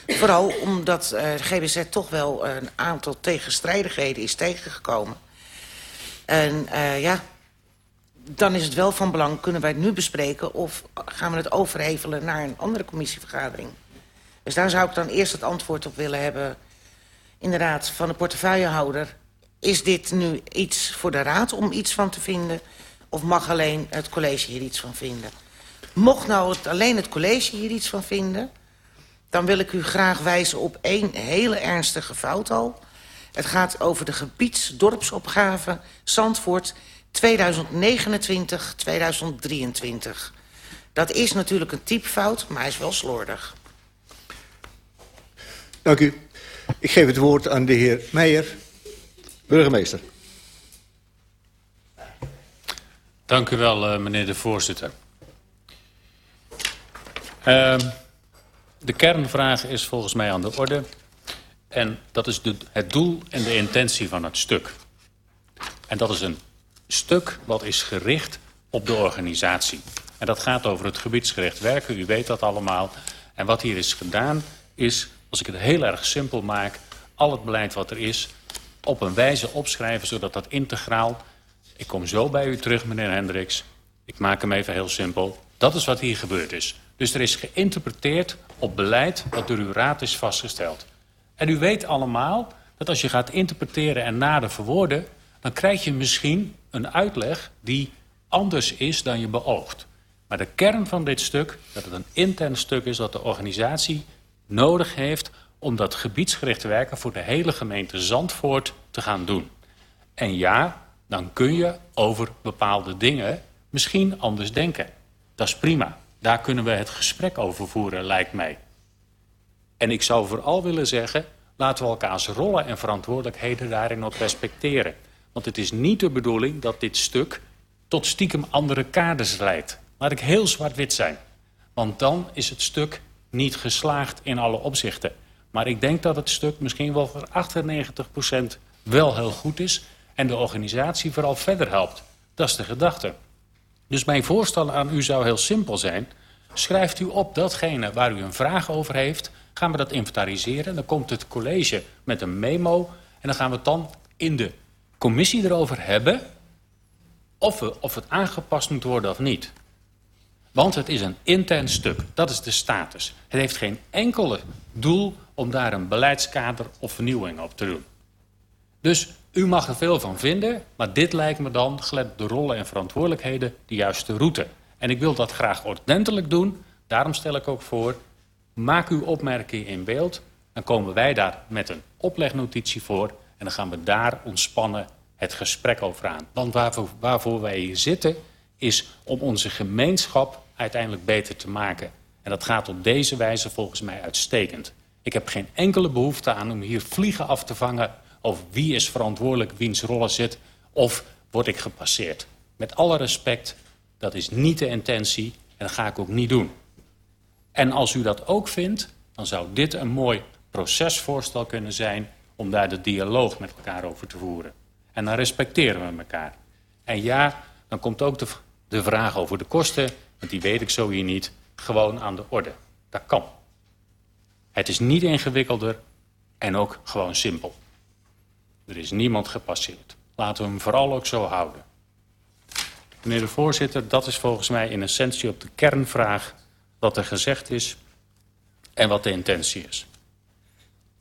Vooral omdat eh, de GBZ toch wel een aantal tegenstrijdigheden is tegengekomen. En eh, ja, dan is het wel van belang, kunnen wij het nu bespreken... of gaan we het overhevelen naar een andere commissievergadering. Dus daar zou ik dan eerst het antwoord op willen hebben... inderdaad, van de portefeuillehouder... is dit nu iets voor de raad om iets van te vinden... of mag alleen het college hier iets van vinden? Mocht nou het, alleen het college hier iets van vinden... dan wil ik u graag wijzen op één hele ernstige fout al. Het gaat over de gebiedsdorpsopgave Zandvoort 2029-2023. Dat is natuurlijk een typfout, maar hij is wel slordig.
Dank u. Ik geef het woord aan de heer Meijer, burgemeester.
Dank u wel, eh, meneer de voorzitter. Ehm, de kernvraag is volgens mij aan de orde. En dat is het doel en de intentie van het stuk. En dat is een stuk wat is gericht op de organisatie. En dat gaat over het gebiedsgericht werken. U weet dat allemaal. En wat hier is gedaan is, als ik het heel erg simpel maak... al het beleid wat er is op een wijze opschrijven... zodat dat integraal... Ik kom zo bij u terug, meneer Hendricks. Ik maak hem even heel simpel. Dat is wat hier gebeurd is. Dus er is geïnterpreteerd op beleid wat door uw raad is vastgesteld. En u weet allemaal dat als je gaat interpreteren en nader verwoorden... dan krijg je misschien een uitleg die anders is dan je beoogt. Maar de kern van dit stuk, dat het een intern stuk is... dat de organisatie nodig heeft om dat gebiedsgericht werken... voor de hele gemeente Zandvoort te gaan doen. En ja, dan kun je over bepaalde dingen misschien anders denken. Dat is prima. Daar kunnen we het gesprek over voeren, lijkt mij. En ik zou vooral willen zeggen, laten we elkaars rollen en verantwoordelijkheden daarin ook respecteren. Want het is niet de bedoeling dat dit stuk tot stiekem andere kaders leidt. Laat ik heel zwart-wit zijn. Want dan is het stuk niet geslaagd in alle opzichten. Maar ik denk dat het stuk misschien wel voor 98% wel heel goed is... en de organisatie vooral verder helpt. Dat is de gedachte. Dus mijn voorstel aan u zou heel simpel zijn. Schrijft u op datgene waar u een vraag over heeft. Gaan we dat inventariseren. Dan komt het college met een memo. En dan gaan we het dan in de commissie erover hebben... of, we, of het aangepast moet worden of niet. Want het is een intern stuk. Dat is de status. Het heeft geen enkele doel om daar een beleidskader of vernieuwing op te doen. Dus u mag er veel van vinden, maar dit lijkt me dan, gelet de rollen en verantwoordelijkheden, de juiste route. En ik wil dat graag ordentelijk doen. Daarom stel ik ook voor, maak uw opmerking in beeld. Dan komen wij daar met een oplegnotitie voor. En dan gaan we daar ontspannen het gesprek over aan. Want waarvoor, waarvoor wij hier zitten, is om onze gemeenschap uiteindelijk beter te maken. En dat gaat op deze wijze volgens mij uitstekend. Ik heb geen enkele behoefte aan om hier vliegen af te vangen... over wie is verantwoordelijk, wiens rollen zit... of word ik gepasseerd. Met alle respect, dat is niet de intentie en dat ga ik ook niet doen. En als u dat ook vindt, dan zou dit een mooi procesvoorstel kunnen zijn... om daar de dialoog met elkaar over te voeren. En dan respecteren we elkaar. En ja, dan komt ook de, de vraag over de kosten... want die weet ik zo hier niet, gewoon aan de orde. Dat kan. Het is niet ingewikkelder en ook gewoon simpel. Er is niemand gepasseerd. Laten we hem vooral ook zo houden. Meneer de voorzitter, dat is volgens mij in essentie op de kernvraag... wat er gezegd is en wat de intentie is.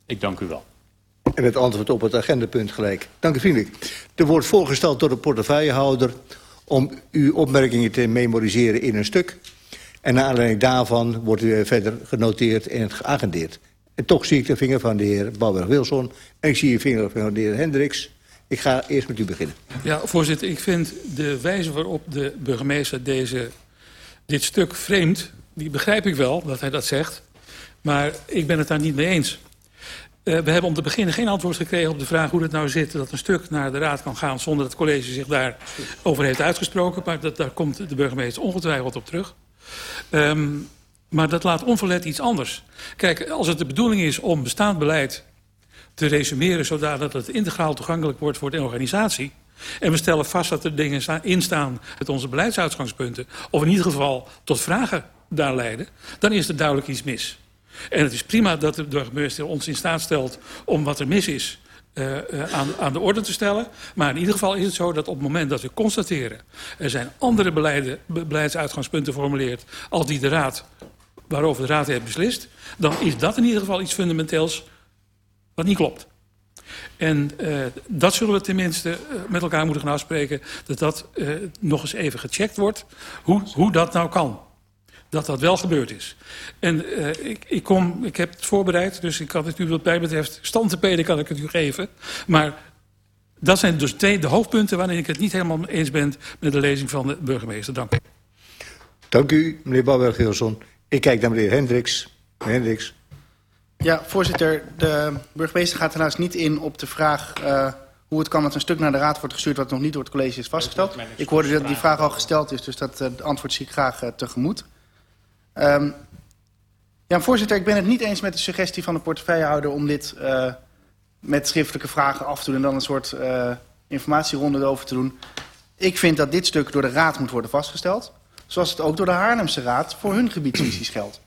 Ik dank u wel.
En het antwoord op het agendapunt gelijk. Dank u vriendelijk. Er wordt voorgesteld door de portefeuillehouder... om uw opmerkingen te memoriseren in een stuk. En naar aanleiding daarvan wordt u verder genoteerd en geagendeerd. En toch zie ik de vinger van de heer Bouwberg-Wilson... en ik zie de vinger van de heer Hendricks... Ik ga eerst met u beginnen.
Ja, voorzitter, ik vind de wijze waarop de burgemeester deze, dit stuk vreemd... die begrijp ik wel, dat hij dat zegt. Maar ik ben het daar niet mee eens. Uh, we hebben om te beginnen geen antwoord gekregen op de vraag hoe het nou zit... dat een stuk naar de raad kan gaan zonder dat het college zich daarover heeft uitgesproken. Maar dat, daar komt de burgemeester ongetwijfeld op terug. Um, maar dat laat onverlet iets anders. Kijk, als het de bedoeling is om bestaand beleid te resumeren... zodat het integraal toegankelijk wordt voor de organisatie... en we stellen vast dat er dingen in staan met onze beleidsuitgangspunten... of in ieder geval tot vragen daar leiden... dan is er duidelijk iets mis. En het is prima dat de burgemeester ons in staat stelt om wat er mis is... Uh, uh, aan, aan de orde te stellen. Maar in ieder geval is het zo dat op het moment dat we constateren... er zijn andere beleidsuitgangspunten geformuleerd... als die de raad, waarover de raad heeft beslist... dan is dat in ieder geval iets fundamenteels wat niet klopt. En uh, dat zullen we tenminste uh, met elkaar moeten gaan afspreken... dat dat uh, nog eens even gecheckt wordt, hoe, hoe dat nou kan. Dat dat wel gebeurd is. En ik, ik, kom, ik heb het voorbereid, dus ik kan het u wat mij betreft... stand te peden kan ik het u geven. Maar dat zijn dus de, de hoofdpunten waarin ik het niet helemaal eens ben... met de lezing van de burgemeester. Dank u.
Dank u, meneer Bouwberg-Hilson. Ik kijk naar meneer Hendricks. Meneer Hendricks.
Ja, voorzitter. De burgemeester gaat helaas niet in op de vraag... Uh, hoe het kan dat een stuk naar de raad wordt gestuurd... wat nog niet door het college is vastgesteld. Ik hoorde dat die vraag al gesteld is, dus dat uh, antwoord zie ik graag uh, tegemoet. Um, ja, voorzitter, ik ben het niet eens met de suggestie van de portefeuillehouder... om dit met schriftelijke vragen af te doen... en dan een soort informatieronde erover te doen. Ik vind dat dit stuk door de raad moet worden vastgesteld. Zoals het ook door de Haarlemse raad voor hun gebiedsvisies geldt.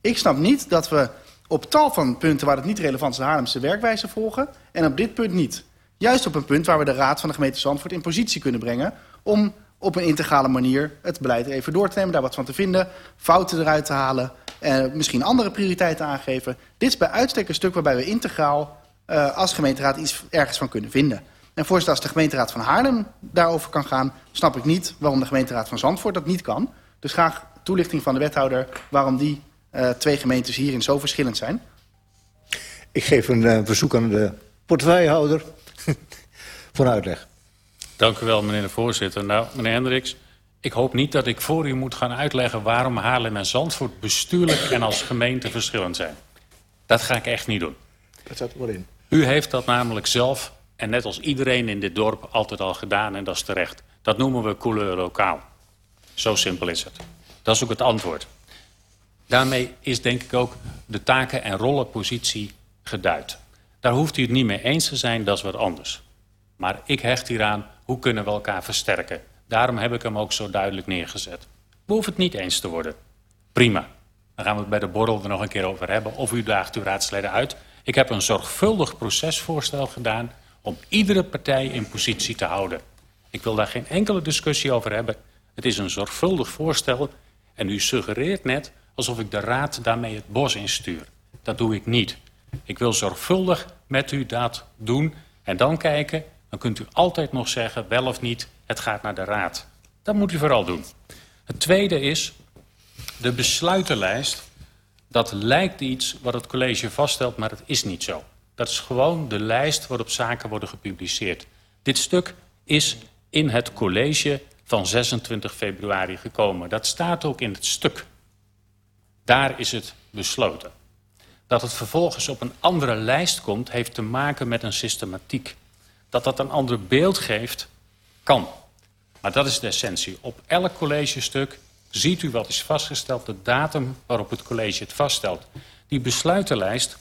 Ik snap niet dat we op tal van punten waar het niet relevant is... de Haarlemse werkwijze volgen en op dit punt niet. Juist op een punt waar we de raad van de gemeente Zandvoort in positie kunnen brengen... om op een integrale manier het beleid even door te nemen... daar wat van te vinden, fouten eruit te halen... en misschien andere prioriteiten aangeven. Dit is bij uitstek een stuk waarbij we integraal uh, als gemeenteraad iets ergens van kunnen vinden. En voorzitter, als de gemeenteraad van Haarlem daarover kan gaan... snap ik niet waarom de gemeenteraad van Zandvoort dat niet kan. Dus graag toelichting van de wethouder waarom die uh, twee gemeentes hierin zo verschillend zijn?
Ik geef een uh, verzoek aan de portefeuillehouder voor een uitleg.
Dank u wel, meneer de voorzitter. Nou, meneer Hendricks, ik hoop niet dat ik voor u moet gaan uitleggen... waarom Haarlem en Zandvoort bestuurlijk en als gemeente verschillend zijn. Dat ga ik echt niet doen.
Dat zat er wel in.
U heeft dat namelijk zelf, en net als iedereen in dit dorp, altijd al gedaan... en dat is terecht. Dat noemen we couleur lokaal. Zo simpel is het. Dat is ook het antwoord. Daarmee is denk ik ook de taken- en rollenpositie geduid. Daar hoeft u het niet mee eens te zijn, dat is wat anders. Maar ik hecht hieraan, hoe kunnen we elkaar versterken? Daarom heb ik hem ook zo duidelijk neergezet. We hoeven het niet eens te worden. Prima. Dan gaan we het bij de borrel er nog een keer over hebben. Of u daagt uw raadsleden uit. Ik heb een zorgvuldig procesvoorstel gedaan... om iedere partij in positie te houden. Ik wil daar geen enkele discussie over hebben. Het is een zorgvuldig voorstel En u suggereert net alsof ik de raad daarmee het bos instuur. Dat doe ik niet. Ik wil zorgvuldig met u dat doen en dan kijken... dan kunt u altijd nog zeggen, wel of niet, het gaat naar de raad. Dat moet u vooral doen. Het tweede is de besluitenlijst. Dat lijkt iets wat het college vaststelt, maar het is niet zo. Dat is gewoon de lijst waarop zaken worden gepubliceerd. Dit stuk is in het college van 26 februari gekomen. Dat staat ook in het stuk. Daar is het besloten. Dat het vervolgens op een andere lijst komt, heeft te maken met een systematiek. Dat dat een ander beeld geeft, kan. Maar dat is de essentie. Op elk collegestuk ziet u wat is vastgesteld, de datum waarop het college het vaststelt. Die besluitenlijst,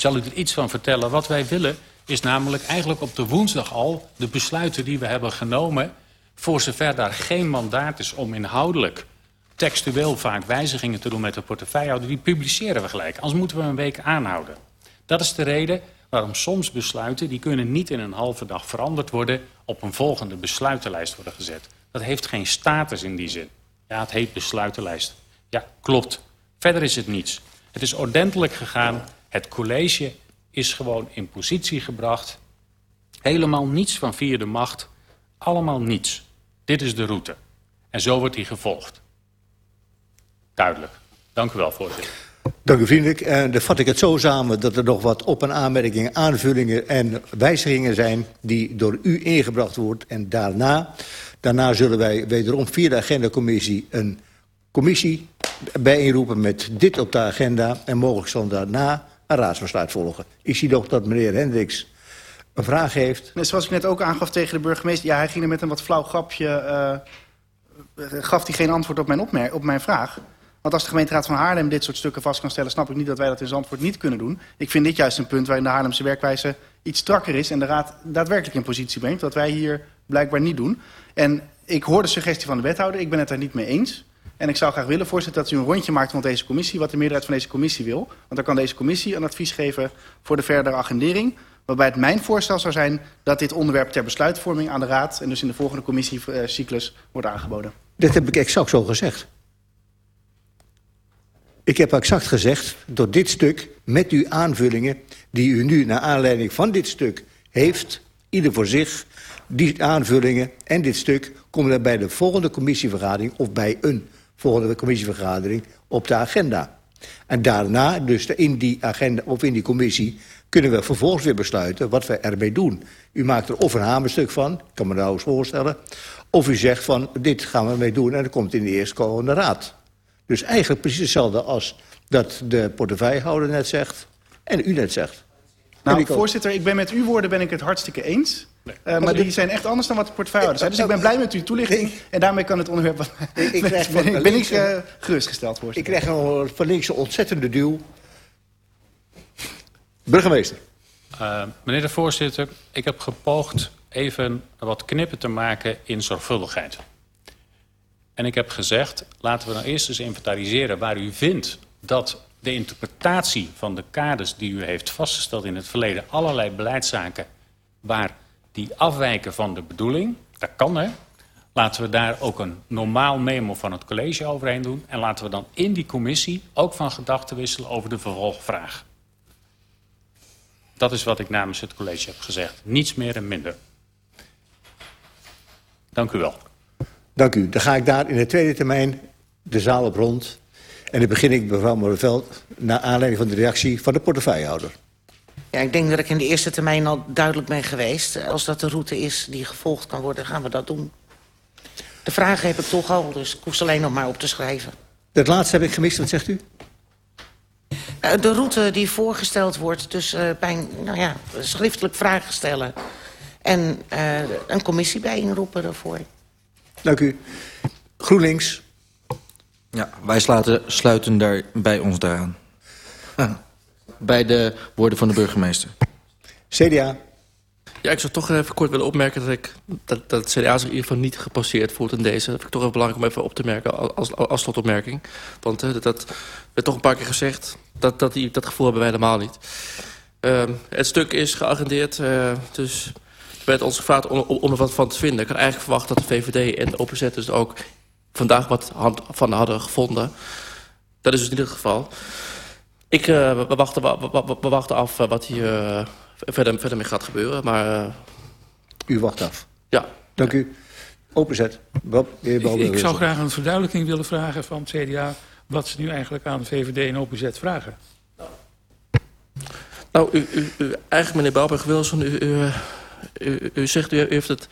zal u er iets van vertellen. Wat wij willen is namelijk eigenlijk op de woensdag al de besluiten die we hebben genomen... voor zover daar geen mandaat is om inhoudelijk textueel vaak wijzigingen te doen met de portefeuillehouder... die publiceren we gelijk, anders moeten we een week aanhouden. Dat is de reden waarom soms besluiten... die kunnen niet in een halve dag veranderd worden... op een volgende besluitenlijst worden gezet. Dat heeft geen status in die zin. Ja, het heet besluitenlijst. Ja, klopt. Verder is het niets. Het is ordentelijk gegaan. Het college is gewoon in positie gebracht. Helemaal niets van vierde macht. Allemaal niets. Dit is de route. En zo wordt die gevolgd. Duidelijk. Dank u wel, voorzitter.
Dank u vriendelijk. En dan vat ik het zo samen dat er nog wat op- en aanmerkingen, aanvullingen en wijzigingen zijn die door u ingebracht worden. En daarna, daarna zullen wij wederom via de agendacommissie een commissie bijeenroepen met dit op de agenda. En mogelijk zal daarna een raadsbesluit volgen. Ik zie nog dat meneer Hendricks een vraag heeft.
Zoals ik net ook aangaf tegen de burgemeester... ja, hij ging er met een wat flauw grapje... Uh, gaf hij geen antwoord op mijn, op mijn vraag. Want als de gemeenteraad van Haarlem dit soort stukken vast kan stellen... snap ik niet dat wij dat in Zandvoort niet kunnen doen. Ik vind dit juist een punt waarin de Haarlemse werkwijze iets strakker is... en de raad daadwerkelijk in positie brengt, wat wij hier blijkbaar niet doen. En ik hoor de suggestie van de wethouder, ik ben het daar niet mee eens... En ik zou graag willen, voorzitter, dat u een rondje maakt van deze commissie... wat de meerderheid van deze commissie wil. Want dan kan deze commissie een advies geven voor de verdere agendering. Waarbij het mijn voorstel zou zijn dat dit onderwerp ter besluitvorming aan de Raad... en dus in de volgende commissiecyclus wordt aangeboden.
Dit heb ik exact zo gezegd. Ik heb exact gezegd, door dit stuk, met uw aanvullingen... die u nu naar aanleiding van dit stuk heeft, ieder voor zich... die aanvullingen en dit stuk komen er bij de volgende commissievergadering... of bij een volgende commissievergadering op de agenda. En daarna, dus in die agenda of in die commissie... kunnen we vervolgens weer besluiten wat we ermee doen. U maakt er of een hamerstuk van, kan me nou voorstellen... of u zegt van, dit gaan we mee doen en dat komt in de eerstkomende raad. Dus eigenlijk precies hetzelfde als dat de portefeuillehouder net zegt... en u net zegt.
Nou, ik voorzitter, ik ben met uw woorden ben ik het hartstikke eens... Uh, maar die zijn echt anders dan wat de portefeuille zijn. Dus ik ben blij met uw toelichting. En daarmee kan het onderwerp... Wat,
ik, ik krijg
ben, ben, ben ik uh, gerustgesteld, voorzitter.
Ik krijg een, van links een ontzettende duw. Burgemeester.
Uh, meneer de voorzitter, ik heb gepoogd even wat knippen te maken in zorgvuldigheid. En ik heb gezegd, laten we nou eerst eens inventariseren waar u vindt dat de interpretatie van de kaders die u heeft vastgesteld in het verleden allerlei beleidszaken waar die afwijken van de bedoeling, dat kan hè, laten we daar ook een normaal memo van het college overheen doen en laten we dan in die commissie ook van gedachten wisselen over de vervolgvraag. Dat is wat ik namens het college heb gezegd. Niets meer en minder. Dank u wel.
Dank u. Dan ga ik daar in de tweede termijn de zaal op rond. En dan begin ik, mevrouw Morreveld, naar aanleiding van de reactie van de portefeuillehouder.
Ja, ik denk dat ik in de eerste termijn al duidelijk ben geweest. Als dat de route is die gevolgd kan worden, gaan we dat doen. De vragen heb ik toch al, dus ik hoef ze alleen nog maar op te schrijven.
Dat laatste heb ik gemist, wat zegt u?
De route die voorgesteld wordt, dus uh, bij nou ja, schriftelijk vragen stellen... en uh, een commissie bijeenroepen daarvoor.
Dank u. GroenLinks.
Ja, wij sluiten, sluiten daar bij ons daaraan. Ah, bij de woorden van de burgemeester.
CDA.
Ja, ik zou toch even kort willen opmerken dat, ik, dat, dat het CDA zich in ieder geval niet gepasseerd voelt in deze. Dat vind ik toch even belangrijk om even op te merken als, als, als slotopmerking. Want uh, dat, dat werd toch een paar keer gezegd. Dat, dat, die, dat gevoel hebben wij helemaal niet. Uh, het stuk is geagendeerd, uh, dus werd ons gevraagd om er wat van te vinden. Ik had eigenlijk verwacht dat de VVD en de OPZ dus ook vandaag wat hand, van hadden gevonden. Dat is dus in ieder geval. Ik, uh, we, wachten, we, we, we, wachten af wat hier uh, verder, verder mee gaat gebeuren. Maar, uh,
u wacht af?
Ja.
Dank u. Openzet. Bob,
ik, ik zou graag een verduidelijking willen vragen van het CDA... wat ze nu eigenlijk aan de VVD en OPZ vragen.
Nou, u, u, u eigenlijk meneer Bouwberg-Wilson... U, u, u, u, zegt, u heeft het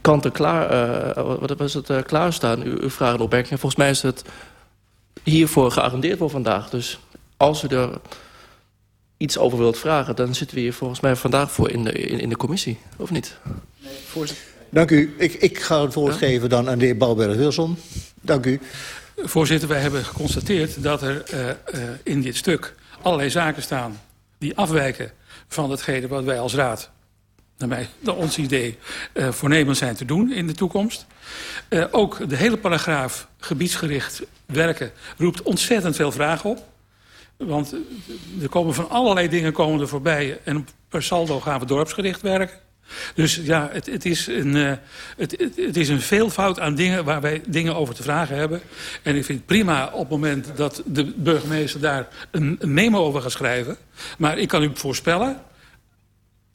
kant-en-klaar... Uh, wat was het, uh, klaarstaan, uw, uw vragen en opmerkingen. Volgens mij is het hiervoor geagendeerd voor vandaag. Dus als u er iets over wilt vragen... dan zitten we hier volgens mij vandaag voor in de, in, in de commissie, of niet?
Nee, voorzitter. Dank u. Ik, ik ga het woord ja? geven dan aan de heer Bouwberg-Wilson. Dank u.
Voorzitter, wij hebben geconstateerd dat er uh, uh, in dit stuk allerlei zaken staan... die afwijken van hetgene wat wij als raad, naar, mij, naar ons idee, uh, voornemens zijn te doen in de toekomst. Uh, ook de hele paragraaf gebiedsgericht werken roept ontzettend veel vragen op. Want er komen van allerlei dingen komen er voorbij en per saldo gaan we dorpsgericht werken. Dus ja, het, het, is een, uh, het, het, is een veelvoud aan dingen waar wij dingen over te vragen hebben. En ik vind het prima op het moment dat de burgemeester daar een, een memo over gaat schrijven. Maar ik kan u voorspellen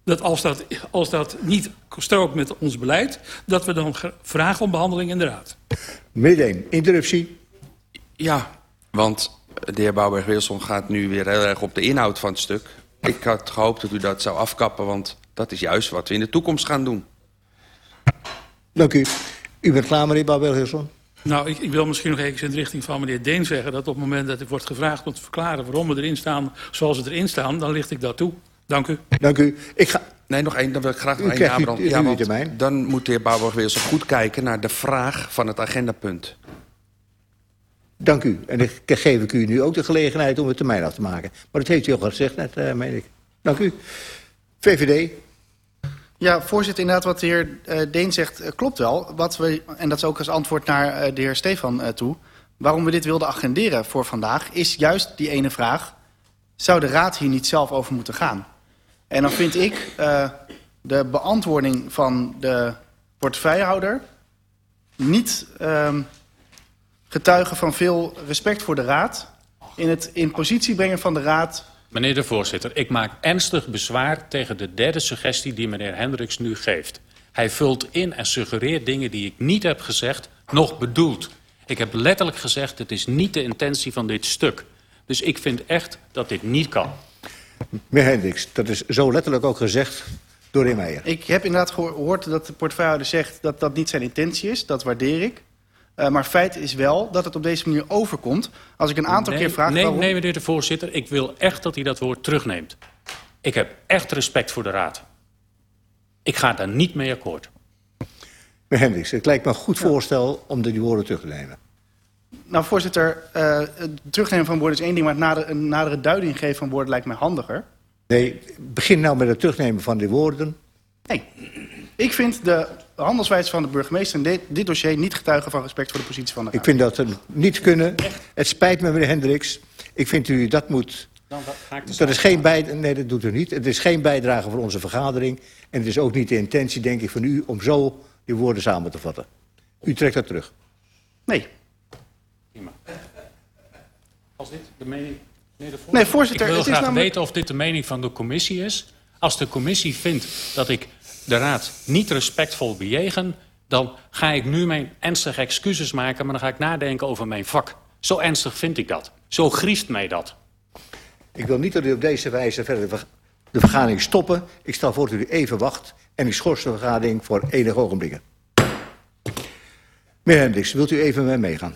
dat als dat, als dat niet strookt met ons beleid... dat we dan vragen om behandeling in de Raad.
Meneer interruptie.
Ja, want de heer Bouwberg-Wilson gaat nu weer heel erg op de inhoud van het stuk. Ik had gehoopt dat u dat zou afkappen, want dat is juist wat we in de toekomst gaan doen.
Dank u. U bent klaar, meneer Bouwberg-Wilson?
Nou, ik, ik, wil misschien nog even in de richting van meneer Deen zeggen... dat op het moment dat ik wordt gevraagd om te verklaren waarom we erin staan... zoals we erin staan, dan licht ik dat toe. Dank u.
Dank u. Ik ga...
Nee, nog één. Dan wil ik graag nog één. Ja, want dan moet de heer Bouwberg-Wilson goed kijken naar de vraag van het agendapunt.
Dank u. En ik geef ik u nu ook de gelegenheid om het termijn af te maken. Maar dat heeft u al gezegd net, uh, meen ik. Dank u. VVD.
Ja, voorzitter, inderdaad wat de heer uh, Deen zegt uh, klopt wel. Wat we, en dat is ook als antwoord naar de heer Stefan toe. Waarom we dit wilden agenderen voor vandaag is juist die ene vraag. Zou de raad hier niet zelf over moeten gaan? En dan vind ik de beantwoording van de portefeuillehouder niet getuigen van veel respect voor de raad. In het in positie brengen van de raad
Meneer de voorzitter, ik maak ernstig bezwaar tegen de derde suggestie die meneer Hendricks nu geeft. Hij vult in en suggereert dingen die ik niet heb gezegd, nog bedoeld. Ik heb letterlijk gezegd, het is niet de intentie van dit stuk. Dus ik vind echt dat dit niet kan.
Meneer Hendricks, dat is zo letterlijk ook gezegd door de Meijer.
Ik heb inderdaad gehoord dat de portefeuillehouder zegt dat dat niet zijn intentie is. Dat waardeer ik. Uh, maar feit is wel dat het op deze manier overkomt. Als ik een aantal
nee,
keer vraag...
Nee,
waarom...
nee, meneer de voorzitter. Ik wil echt dat hij dat woord terugneemt. Ik heb echt respect voor de raad. Ik ga daar niet mee akkoord.
Meneer Hendricks, het lijkt me een goed voorstel om die woorden terug te nemen.
Nou, voorzitter, uh, het terugnemen van woorden is één ding... maar het nader, een nadere duiding geven van woorden lijkt mij handiger.
Nee, begin nou met het terugnemen van die woorden.
Nee, ik vind de handelswijze van de burgemeester in dit, dit, dossier niet getuigen van respect voor de positie van de raad.
Ik vind dat we niet kunnen. Het spijt me, meneer Hendricks. Ik vind u dat moet...
Dan ga ik
dat is geen bijdrage. Nee, dat doet u niet. Het is geen bijdrage voor onze vergadering. En het is ook niet de intentie, denk ik, van u om zo die woorden samen te vatten. U trekt dat terug.
Nee.
Als dit de mening...
Nee, de voorzitter, nee, voorzitter
ik wil
het
graag
is namelijk...
weten of dit de mening van de commissie is. Als de commissie vindt dat ik de raad niet respectvol bejegen... dan ga ik nu mijn ernstige excuses maken... maar dan ga ik nadenken over mijn vak. Zo ernstig vind ik dat. Zo grieft mij dat.
Ik wil niet dat u op deze wijze verder de vergadering stoppen. Ik stel voor dat u even wacht en ik schors de vergadering voor enige ogenblikken. Meneer Hendricks, wilt u even met mij meegaan?